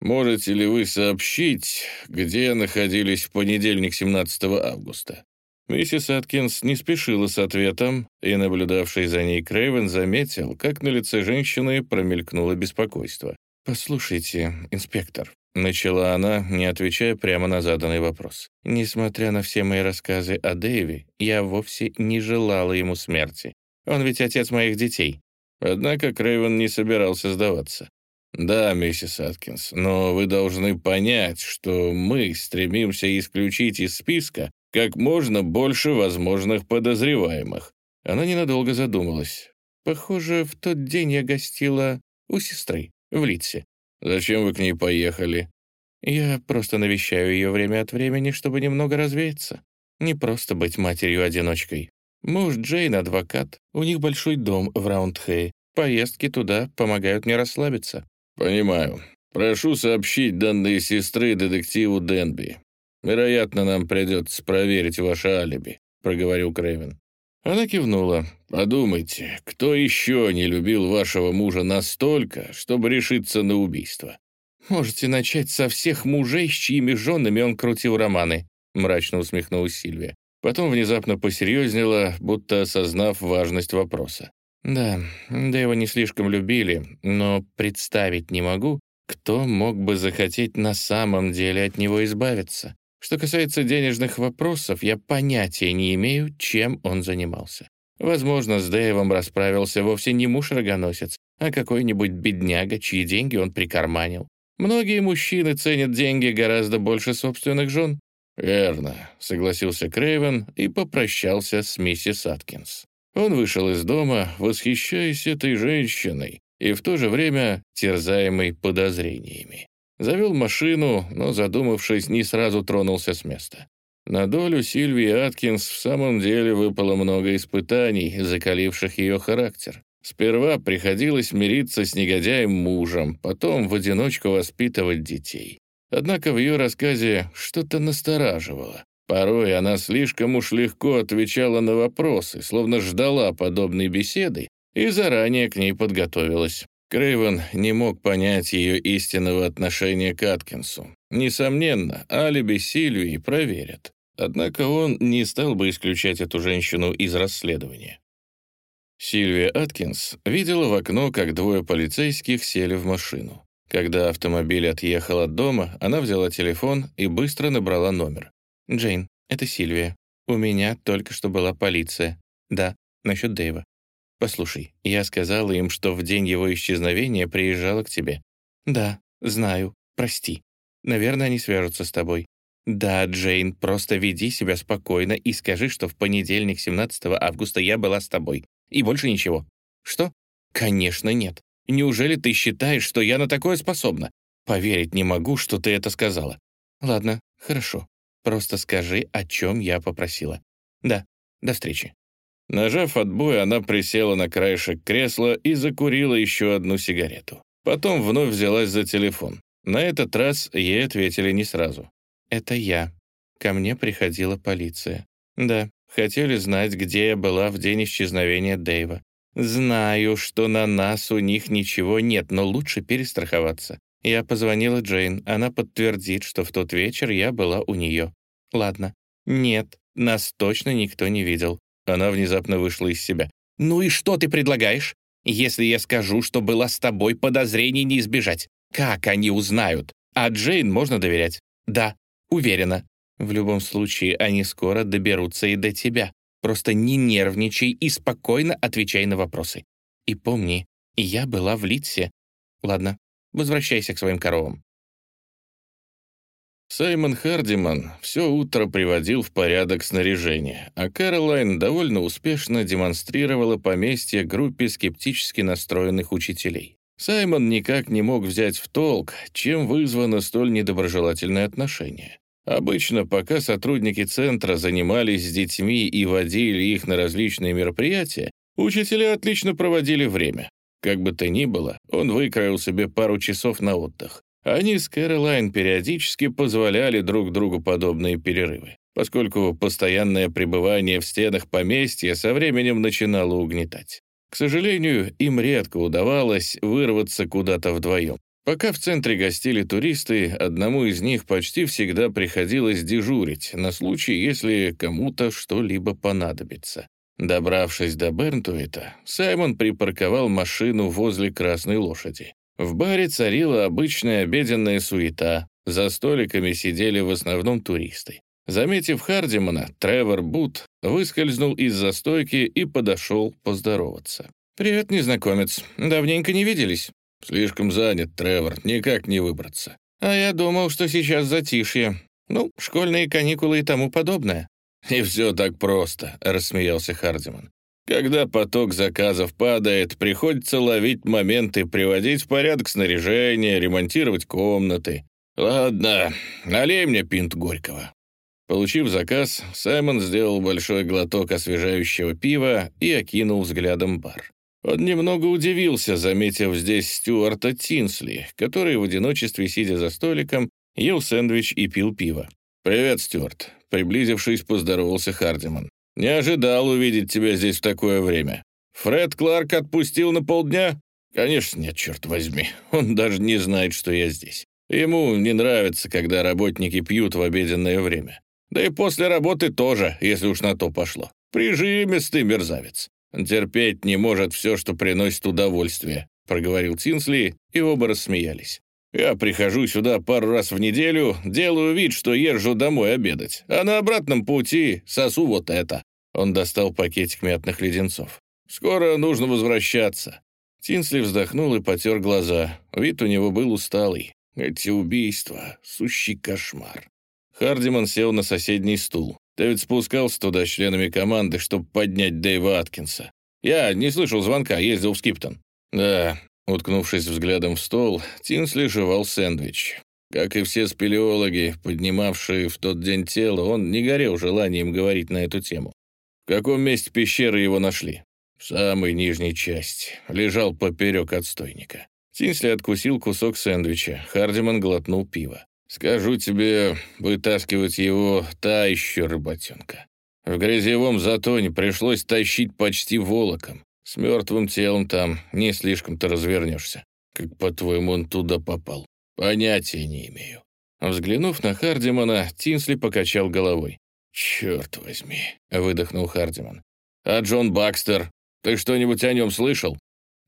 Можете ли вы сообщить, где находились в понедельник 17 августа? Миссис Аткинс не спешила с ответом, и наблюдавший за ней Крейвен заметил, как на лице женщины промелькнуло беспокойство. «Послушайте, инспектор», — начала она, не отвечая прямо на заданный вопрос. «Несмотря на все мои рассказы о Дэйве, я вовсе не желала ему смерти. Он ведь отец моих детей». Однако Крейвен не собирался сдаваться. «Да, миссис Аткинс, но вы должны понять, что мы стремимся исключить из списка как можно больше возможных подозреваемых». Она ненадолго задумалась. «Похоже, в тот день я гостила у сестры в Литсе». «Зачем вы к ней поехали?» «Я просто навещаю ее время от времени, чтобы немного развеяться. Не просто быть матерью-одиночкой. Муж Джейн — адвокат, у них большой дом в Раундхэй. Поездки туда помогают мне расслабиться. «Понимаю. Прошу сообщить данные сестры детективу Денби. Вероятно, нам придется проверить ваше алиби», — проговорил Крэвен. Она кивнула. «Подумайте, кто еще не любил вашего мужа настолько, чтобы решиться на убийство?» «Можете начать со всех мужей, с чьими женами он крутил романы», — мрачно усмехнулась Сильвия. Потом внезапно посерьезнела, будто осознав важность вопроса. Да, да его не слишком любили, но представить не могу, кто мог бы захотеть на самом деле от него избавиться. Что касается денежных вопросов, я понятия не имею, чем он занимался. Возможно, с Дэйвом расправился вовсе не муж-рогоносец, а какой-нибудь бедняга, чьи деньги он прикарманил. Многие мужчины ценят деньги гораздо больше собственных жен. «Верно», — согласился Крейвен и попрощался с миссис Аткинс. Он вышел из дома, восхищаясь этой женщиной и в то же время терзаемой подозрениями. Завел машину, но, задумавшись, не сразу тронулся с места. На долю Сильвии Аткинс в самом деле выпало много испытаний, закаливших ее характер. Сперва приходилось мириться с негодяем мужем, потом в одиночку воспитывать детей. Однако в ее рассказе что-то настораживало. Порой она слишком уж легко отвечала на вопросы, словно ждала подобной беседы и заранее к ней подготовилась. Крейвен не мог понять ее истинного отношения к Аткинсу. Несомненно, алиби Сильвии проверят. Однако он не стал бы исключать эту женщину из расследования. Сильвия Аткинс видела в окно, как двое полицейских сели в машину. Когда автомобиль отъехал от дома, она взяла телефон и быстро набрала номер. «Джейн, это Сильвия. У меня только что была полиция. Да, насчет Дэйва. Послушай, я сказала им, что в день его исчезновения приезжала к тебе. Да, знаю, прости. Наверное, они свяжутся с тобой. Да, Джейн, просто веди себя спокойно и скажи, что в понедельник, 17 августа, я была с тобой. И больше ничего. Что? Конечно, нет. Неужели ты считаешь, что я на такое способна? Поверить не могу, что ты это сказала. Ладно, хорошо. Просто скажи, о чем я попросила. Да, до встречи». Нажав отбой, она присела на краешек кресла и закурила еще одну сигарету. Потом вновь взялась за телефон. На этот раз ей ответили не сразу. «Это я. Ко мне приходила полиция. Да, хотели знать, где я была в день исчезновения Дэйва. Знаю, что на нас у них ничего нет, но лучше перестраховаться. Я позвонила Джейн, она подтвердит, что в тот вечер я была у нее. Ладно. Нет, нас точно никто не видел. Она внезапно вышла из себя. «Ну и что ты предлагаешь? Если я скажу, что была с тобой, подозрений не избежать. Как они узнают? А Джейн можно доверять? Да, уверена. В любом случае, они скоро доберутся и до тебя. Просто не нервничай и спокойно отвечай на вопросы. И помни, я была в Литсе. Ладно, Возвращайся к своим коровам. Саймон Хардиман все утро приводил в порядок снаряжение, а Кэролайн довольно успешно демонстрировала поместье группе скептически настроенных учителей. Саймон никак не мог взять в толк, чем вызвано столь недоброжелательное отношение. Обычно, пока сотрудники центра занимались с детьми и водили их на различные мероприятия, учителя отлично проводили время. Как бы то ни было, он выкроил себе пару часов на отдых. Они с Кэролайн периодически позволяли друг другу подобные перерывы, поскольку постоянное пребывание в стенах поместья со временем начинало угнетать. К сожалению, им редко удавалось вырваться куда-то вдвоем. Пока в центре гостили туристы, одному из них почти всегда приходилось дежурить на случай, если кому-то что-либо понадобится. Добравшись до Бернтуэта, Саймон припарковал машину возле Красной лошади. В баре царила обычная обеденная суета, за столиками сидели в основном туристы. Заметив Хардимана, Тревор Бут выскользнул из застойки и подошел поздороваться. «Привет, незнакомец. Давненько не виделись». «Слишком занят, Тревор, никак не выбраться». «А я думал, что сейчас затишье. Ну, школьные каникулы и тому подобное». «Не все так просто», — рассмеялся Хардиман. «Когда поток заказов падает, приходится ловить моменты, приводить в порядок снаряжение, ремонтировать комнаты. Ладно, налей мне пинт горького». Получив заказ, Саймон сделал большой глоток освежающего пива и окинул взглядом бар. Он немного удивился, заметив здесь Стюарта Тинсли, который в одиночестве, сидя за столиком, ел сэндвич и пил пиво. «Привет, Стюарт», — приблизившись, поздоровался Хардиман. «Не ожидал увидеть тебя здесь в такое время. Фред Кларк отпустил на полдня?» «Конечно нет, черт возьми. Он даже не знает, что я здесь. Ему не нравится, когда работники пьют в обеденное время. Да и после работы тоже, если уж на то пошло. Прижимистый мерзавец. «Терпеть не может все, что приносит удовольствие», — проговорил Тинсли, и оба рассмеялись. «Я прихожу сюда пару раз в неделю, делаю вид, что езжу домой обедать, а на обратном пути сосу вот это». Он достал пакетик мятных леденцов. «Скоро нужно возвращаться». Тинсли вздохнул и потер глаза. Вид у него был усталый. Эти убийства — сущий кошмар. Хардиман сел на соседний стул. Ведь спускался туда членами команды, чтобы поднять Дэйва Аткинса. Я не слышал звонка, ездил в Скиптон». «Да», — уткнувшись взглядом в стол, Тинсли жевал сэндвич. Как и все спелеологи, поднимавшие в тот день тело, он не горел желанием говорить на эту тему. Каком месте пещеры его нашли? В самой нижней части. Лежал поперек отстойника. Тинсли откусил кусок сэндвича. Хардиман глотнул пиво. Скажу тебе, вытаскивать его та еще работенка. В грязевом затоне пришлось тащить почти волоком. С мертвым телом там не слишком-то развернешься. Как, по-твоему, он туда попал? Понятия не имею. Взглянув на Хардимана, Тинсли покачал головой. «Черт возьми», — выдохнул Хардиман. «А Джон Бакстер? Ты что-нибудь о нем слышал?»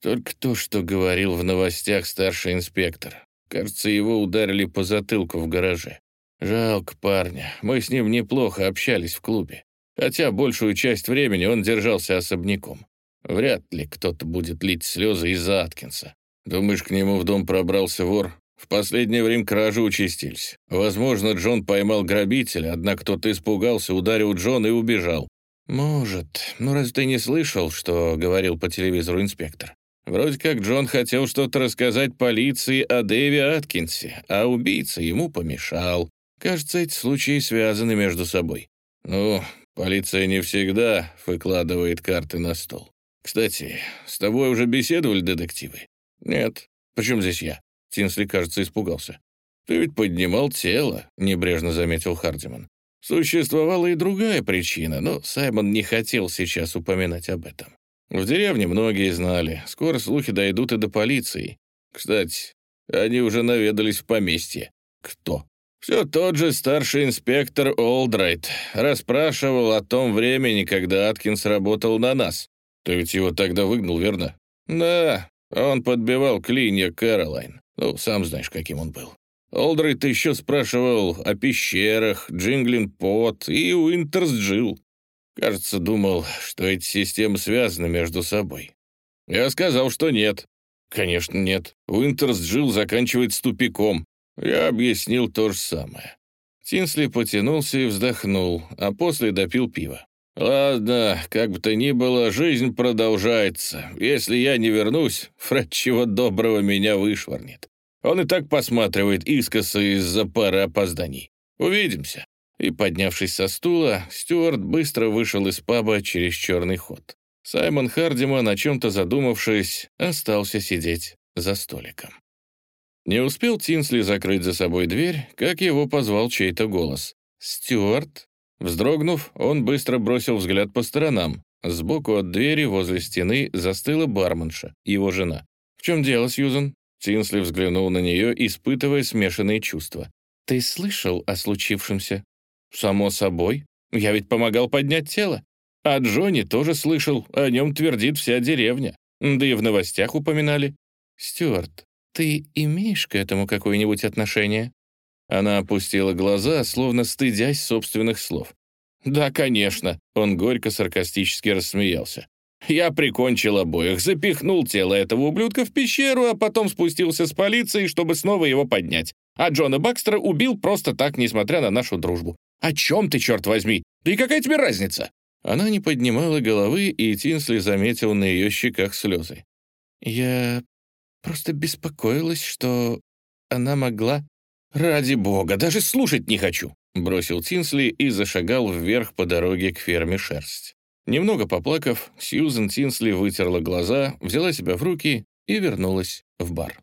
«Только то, что говорил в новостях старший инспектор. Кажется, его ударили по затылку в гараже. Жалко парня. Мы с ним неплохо общались в клубе. Хотя большую часть времени он держался особняком. Вряд ли кто-то будет лить слезы из-за Аткинса. Думаешь, к нему в дом пробрался вор? В последнее время кражи участились. Возможно, Джон поймал грабителя, однако кто-то испугался, ударил Джона и убежал. Может. Но разве ты не слышал, что говорил по телевизору инспектор? Вроде как Джон хотел что-то рассказать полиции о Дэви Аткинсе, а убийца ему помешал. Кажется, эти случаи связаны между собой. Ну, полиция не всегда выкладывает карты на стол. Кстати, с тобой уже беседовали детективы? Нет. Почему здесь я? Тинсли, кажется, испугался. Ты ведь поднимал тело, небрежно заметил Хардиман. Существовала и другая причина, но Саймон не хотел сейчас упоминать об этом. В деревне многие знали. Скоро слухи дойдут и до полиции. Кстати, они уже наведались в поместье. Кто? Все тот же старший инспектор Олдрайт расспрашивал о том времени, когда Аткинс работал на нас. Ты ведь его тогда выгнал, верно? Да, он подбивал клинья Кэролайн. Ну, сам знаешь, каким он был. Олдрайт еще спрашивал о пещерах, Джинглин Пот и Уинтерс Джилл. Кажется, думал, что эти системы связаны между собой. Я сказал, что нет. Конечно, нет. Уинтерс Джилл заканчивает тупиком. Я объяснил то же самое. Тинсли потянулся и вздохнул, а после допил пиво. «Ладно, как бы то ни было, жизнь продолжается. Если я не вернусь, Фред чего доброго меня вышвырнет. Он и так посматривает искоса из-за пары опозданий. Увидимся». И, поднявшись со стула, Стюарт быстро вышел из паба через черный ход. Саймон Хардиман, о чем-то задумавшись, остался сидеть за столиком. Не успел Тинсли закрыть за собой дверь, как его позвал чей-то голос. «Стюарт?» Вздрогнув, он быстро бросил взгляд по сторонам. Сбоку от двери возле стены застыла барменша, его жена. «В чем дело, Сьюзан?» Тинсли взглянул на нее, испытывая смешанные чувства. «Ты слышал о случившемся?» «Само собой. Я ведь помогал поднять тело. А Джонни тоже слышал, о нем твердит вся деревня. Да и в новостях упоминали. Стюарт, ты имеешь к этому какое-нибудь отношение?» Она опустила глаза, словно стыдясь собственных слов. «Да, конечно», — он горько-саркастически рассмеялся. «Я прикончил обоих, запихнул тело этого ублюдка в пещеру, а потом спустился с полицией, чтобы снова его поднять. А Джона Бакстера убил просто так, несмотря на нашу дружбу. О чем ты, черт возьми? Да и какая тебе разница?» Она не поднимала головы, и Тинсли заметил на ее щеках слезы. «Я просто беспокоилась, что она могла...» «Ради бога, даже слушать не хочу!» бросил Тинсли и зашагал вверх по дороге к ферме «Шерсть». Немного поплакав, Сьюзен Тинсли вытерла глаза, взяла себя в руки и вернулась в бар.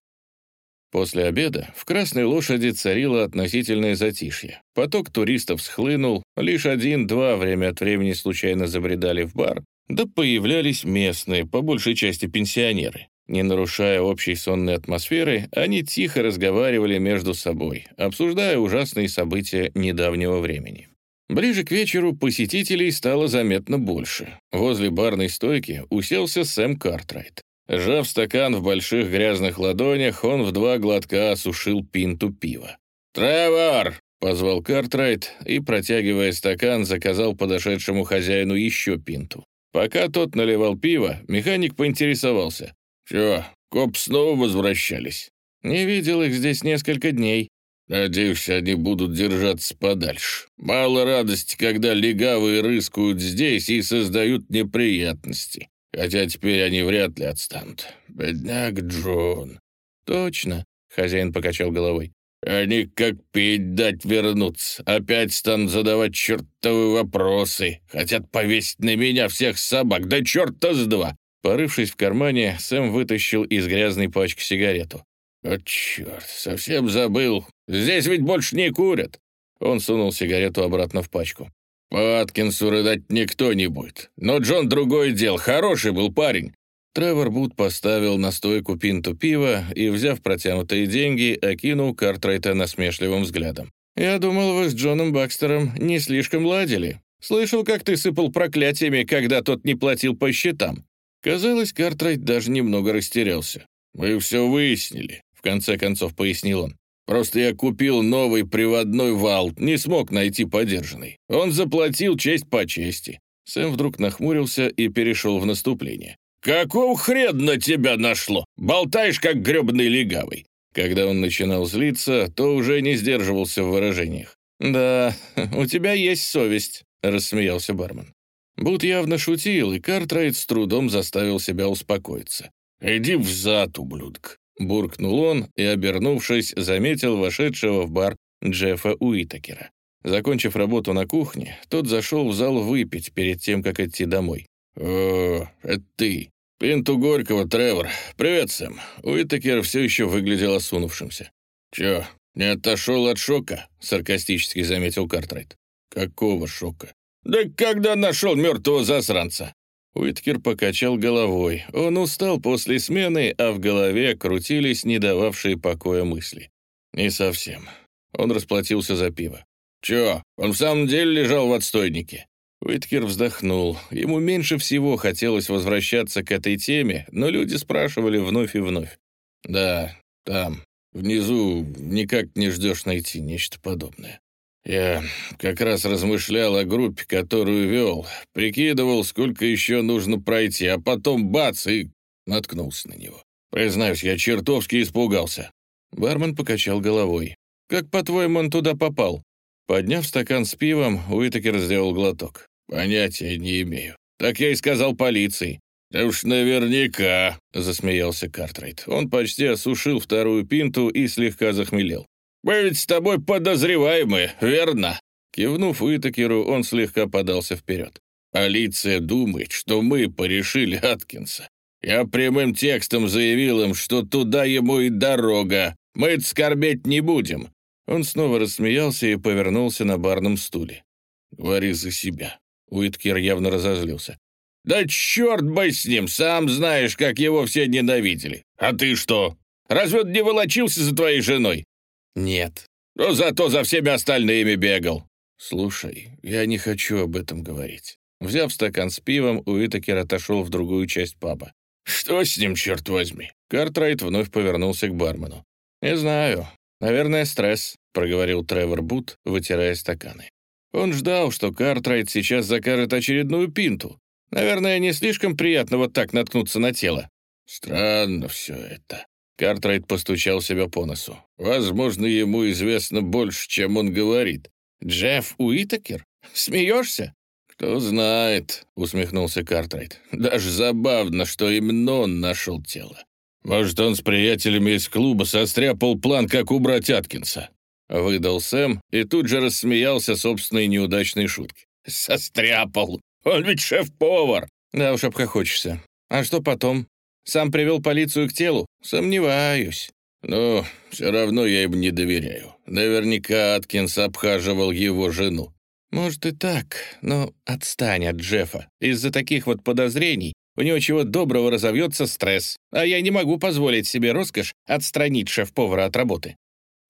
После обеда в «Красной лошади» царило относительное затишье. Поток туристов схлынул, лишь один-два время от времени случайно забредали в бар, да появлялись местные, по большей части пенсионеры. Не нарушая общей сонной атмосферы, они тихо разговаривали между собой, обсуждая ужасные события недавнего времени. Ближе к вечеру посетителей стало заметно больше. Возле барной стойки уселся Сэм Картрайт. Сжав стакан в больших грязных ладонях, он в два глотка осушил пинту пива. «Тревор!» — позвал Картрайт и, протягивая стакан, заказал подошедшему хозяину еще пинту. Пока тот наливал пиво, механик поинтересовался. «Чё, коп снова возвращались?» «Не видел их здесь несколько дней». «Надеюсь, они будут держаться подальше. Мало радости, когда легавые рыскают здесь и создают неприятности. Хотя теперь они вряд ли отстанут. Бедняк Джон». «Точно», — хозяин покачал головой. «Они как пить дать вернуться. Опять станут задавать чертовы вопросы. Хотят повесить на меня всех собак. Да черта с два!» Порывшись в кармане, Сэм вытащил из грязной пачки сигарету. «О, черт, совсем забыл. Здесь ведь больше не курят». Он сунул сигарету обратно в пачку. По Аткинсу рыдать никто не будет. Но Джон другое дело, хороший был парень. Тревор Бут поставил на стойку пинту пива и, взяв протянутые деньги, окинул Картрайта насмешливым взглядом. «Я думал, вы с Джоном Бакстером не слишком ладили. Слышал, как ты сыпал проклятиями, когда тот не платил по счетам». Казалось, Картрайт даже немного растерялся. «Мы все выяснили», — в конце концов пояснил он. Просто я купил новый приводной вал, не смог найти подержанный. Он заплатил честь по чести». Сэм вдруг нахмурился и перешел в наступление. «Какого хрена тебя нашло? Болтаешь, как гребаный легавый». Когда он начинал злиться, то уже не сдерживался в выражениях. «Да, у тебя есть совесть», — рассмеялся бармен. Бут явно шутил, и Картрайт с трудом заставил себя успокоиться. «Иди взад, ублюдок. Буркнул он и, обернувшись, заметил вошедшего в бар Джеффа Уитакера. Закончив работу на кухне, тот зашел в зал выпить перед тем, как идти домой. «О, это ты. Пинту Горького, Тревор. Привет, Сэм». Уитакер все еще выглядел осунувшимся. «Чё, не отошел от шока?» — саркастически заметил Картрайт. «Какого шока?» «Да когда нашел мертвого засранца?» Уиткер покачал головой. Он устал после смены, а в голове крутились не дававшие покоя мысли. «Не совсем». Он расплатился за пиво. «Чё, он в самом деле лежал в отстойнике?» Уиткер вздохнул. Ему меньше всего хотелось возвращаться к этой теме, но люди спрашивали вновь и вновь. «Да, там, внизу, никак не ждешь найти нечто подобное». Я как раз размышлял о группе, которую вел, прикидывал, сколько еще нужно пройти, а потом бац, и наткнулся на него. Признаюсь, я чертовски испугался. Бармен покачал головой. «Как, по-твоему, он туда попал?» Подняв стакан с пивом, Уитакер сделал глоток. «Понятия не имею. Так я и сказал полиции». «Да уж наверняка», — засмеялся Картрайт. Он почти осушил вторую пинту и слегка захмелел. «Мы ведь с тобой подозреваемые, верно?» Кивнув Уитакеру, он слегка подался вперед. «Полиция думает, что мы порешили Аткинса. Я прямым текстом заявил им, что туда ему и дорога. Мы скорбеть не будем». Он снова рассмеялся и повернулся на барном стуле. «Говори за себя». Уиткер явно разозлился. «Да черт бы с ним! Сам знаешь, как его все ненавидели. А ты что? Разве он не волочился за твоей женой?» «Нет». «Но зато за всеми остальными бегал». «Слушай, я не хочу об этом говорить». Взяв стакан с пивом, Уитакер отошел в другую часть паба. «Что с ним, черт возьми?» Картрайт вновь повернулся к бармену. «Не знаю. Наверное, стресс», — проговорил Тревор Бут, вытирая стаканы. Он ждал, что Картрайт сейчас закажет очередную пинту. Наверное, не слишком приятно вот так наткнуться на тело. «Странно все это». Картрайт постучал себя по носу. «Возможно, ему известно больше, чем он говорит». «Джефф Уитакер? Смеешься?» «Кто знает», — усмехнулся Картрайт. «Даже забавно, что именно он нашел тело. Может, он с приятелями из клуба состряпал план, как убрать Аткинса». Выдал Сэм и тут же рассмеялся собственной неудачной шутки. «Состряпал! Он ведь шеф-повар!» «Да уж обхохочешься. А что потом? Сам привел полицию к телу? Сомневаюсь». «Ну, все равно я им не доверяю. Наверняка Аткинс обхаживал его жену. «Может и так, но отстань от Джеффа. Из-за таких вот подозрений у него чего доброго разовьется стресс, а я не могу позволить себе роскошь отстранить шеф-повара от работы».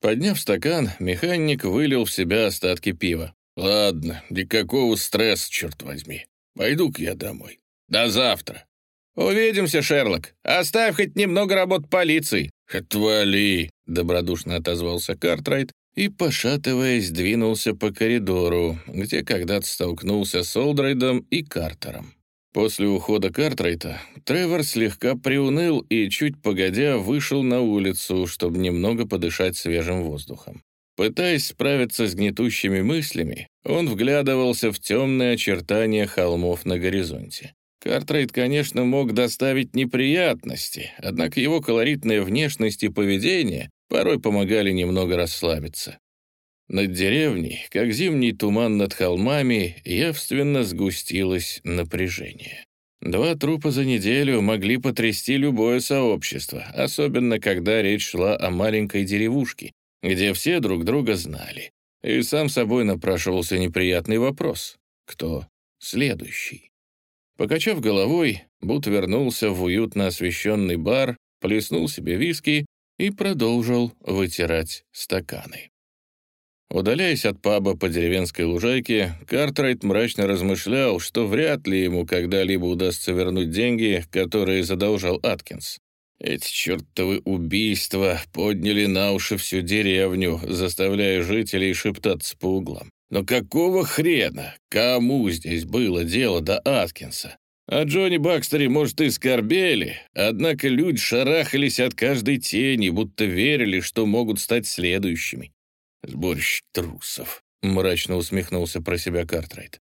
Подняв стакан, механик вылил в себя остатки пива. «Ладно, никакого стресса, черт возьми. Пойду-ка я домой. До завтра». «Увидимся, Шерлок. Оставь хоть немного работ полиции». «Отвали», — добродушно отозвался Картрайт и, пошатываясь, двинулся по коридору, где когда-то столкнулся с Олдрайдом и Картером. После ухода Картрайта Тревор слегка приуныл и, чуть погодя, вышел на улицу, чтобы немного подышать свежим воздухом. Пытаясь справиться с гнетущими мыслями, он вглядывался в темные очертания холмов на горизонте. Картрайт, конечно, мог доставить неприятности, однако его колоритная внешность и поведение порой помогали немного расслабиться. Над деревней, как зимний туман над холмами, явственно сгустилось напряжение. Два трупа за неделю могли потрясти любое сообщество, особенно когда речь шла о маленькой деревушке, где все друг друга знали. И сам собой напрашивался неприятный вопрос. Кто следующий? Покачав головой, Бут вернулся в уютно освещенный бар, плеснул себе виски и продолжил вытирать стаканы. Удаляясь от паба по деревенской лужайке, Картрайт мрачно размышлял, что вряд ли ему когда-либо удастся вернуть деньги, которые задолжал Аткинс. Эти чертовы убийства подняли на уши всю деревню, заставляя жителей шептаться по углам. Но какого хрена? Кому здесь было дело до Аткинса? О Джонни Бакстере, может, и скорбели, однако люди шарахались от каждой тени, будто верили, что могут стать следующими. «Сборище трусов», — мрачно усмехнулся про себя Картрайт.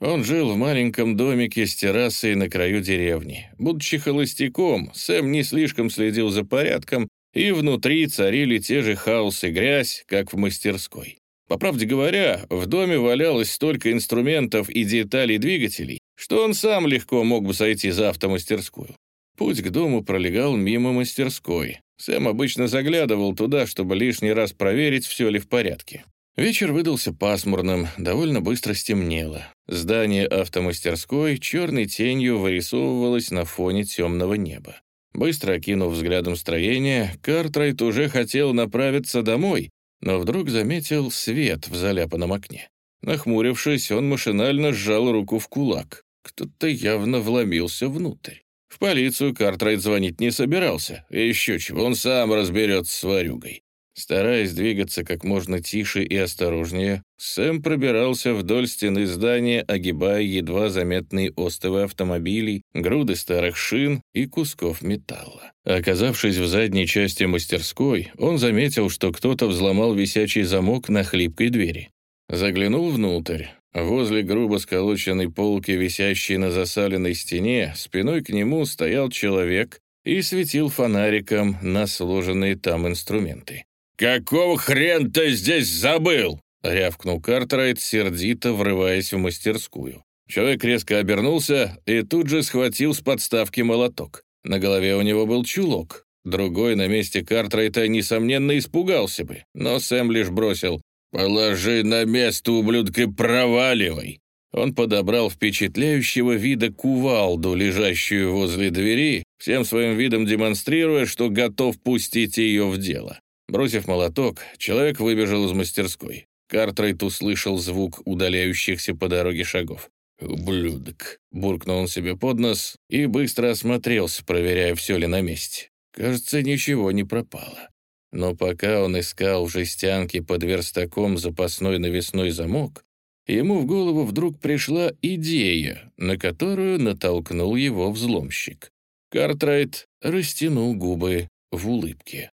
Он жил в маленьком домике с террасой на краю деревни. Будучи холостяком, Сэм не слишком следил за порядком, и внутри царили те же хаос и грязь, как в мастерской. По правде говоря, в доме валялось столько инструментов и деталей двигателей, что он сам легко мог бы сойти за автомастерскую. Путь к дому пролегал мимо мастерской. Сэм обычно заглядывал туда, чтобы лишний раз проверить, все ли в порядке. Вечер выдался пасмурным, довольно быстро стемнело. Здание автомастерской черной тенью вырисовывалось на фоне темного неба. Быстро окинув взглядом строение, Картрайт уже хотел направиться домой, но вдруг заметил свет в заляпанном окне. Нахмурившись, он машинально сжал руку в кулак. Кто-то явно вломился внутрь. В полицию Картрайт звонить не собирался. И еще чего, он сам разберется с варюгой. Стараясь двигаться как можно тише и осторожнее, Сэм пробирался вдоль стены здания, огибая едва заметные остовы автомобилей, груды старых шин и кусков металла. Оказавшись в задней части мастерской, он заметил, что кто-то взломал висячий замок на хлипкой двери. Заглянул внутрь. Возле грубо сколоченной полки, висящей на засаленной стене, спиной к нему стоял человек и светил фонариком на сложенные там инструменты. «Какого хрен ты здесь забыл?» — рявкнул Картрайт, сердито врываясь в мастерскую. Человек резко обернулся и тут же схватил с подставки молоток. На голове у него был чулок. Другой на месте Картрайта, несомненно, испугался бы, но Сэм лишь бросил «Положи на место, ублюдка, проваливай!» Он подобрал впечатляющего вида кувалду, лежащую возле двери, всем своим видом демонстрируя, что готов пустить ее в дело. Бросив молоток, человек выбежал из мастерской. Картрайт услышал звук удаляющихся по дороге шагов. «Ублюдок!» — буркнул он себе под нос и быстро осмотрелся, проверяя, все ли на месте. Кажется, ничего не пропало. Но пока он искал в жестянке под верстаком запасной навесной замок, ему в голову вдруг пришла идея, на которую натолкнул его взломщик. Картрайт растянул губы в улыбке.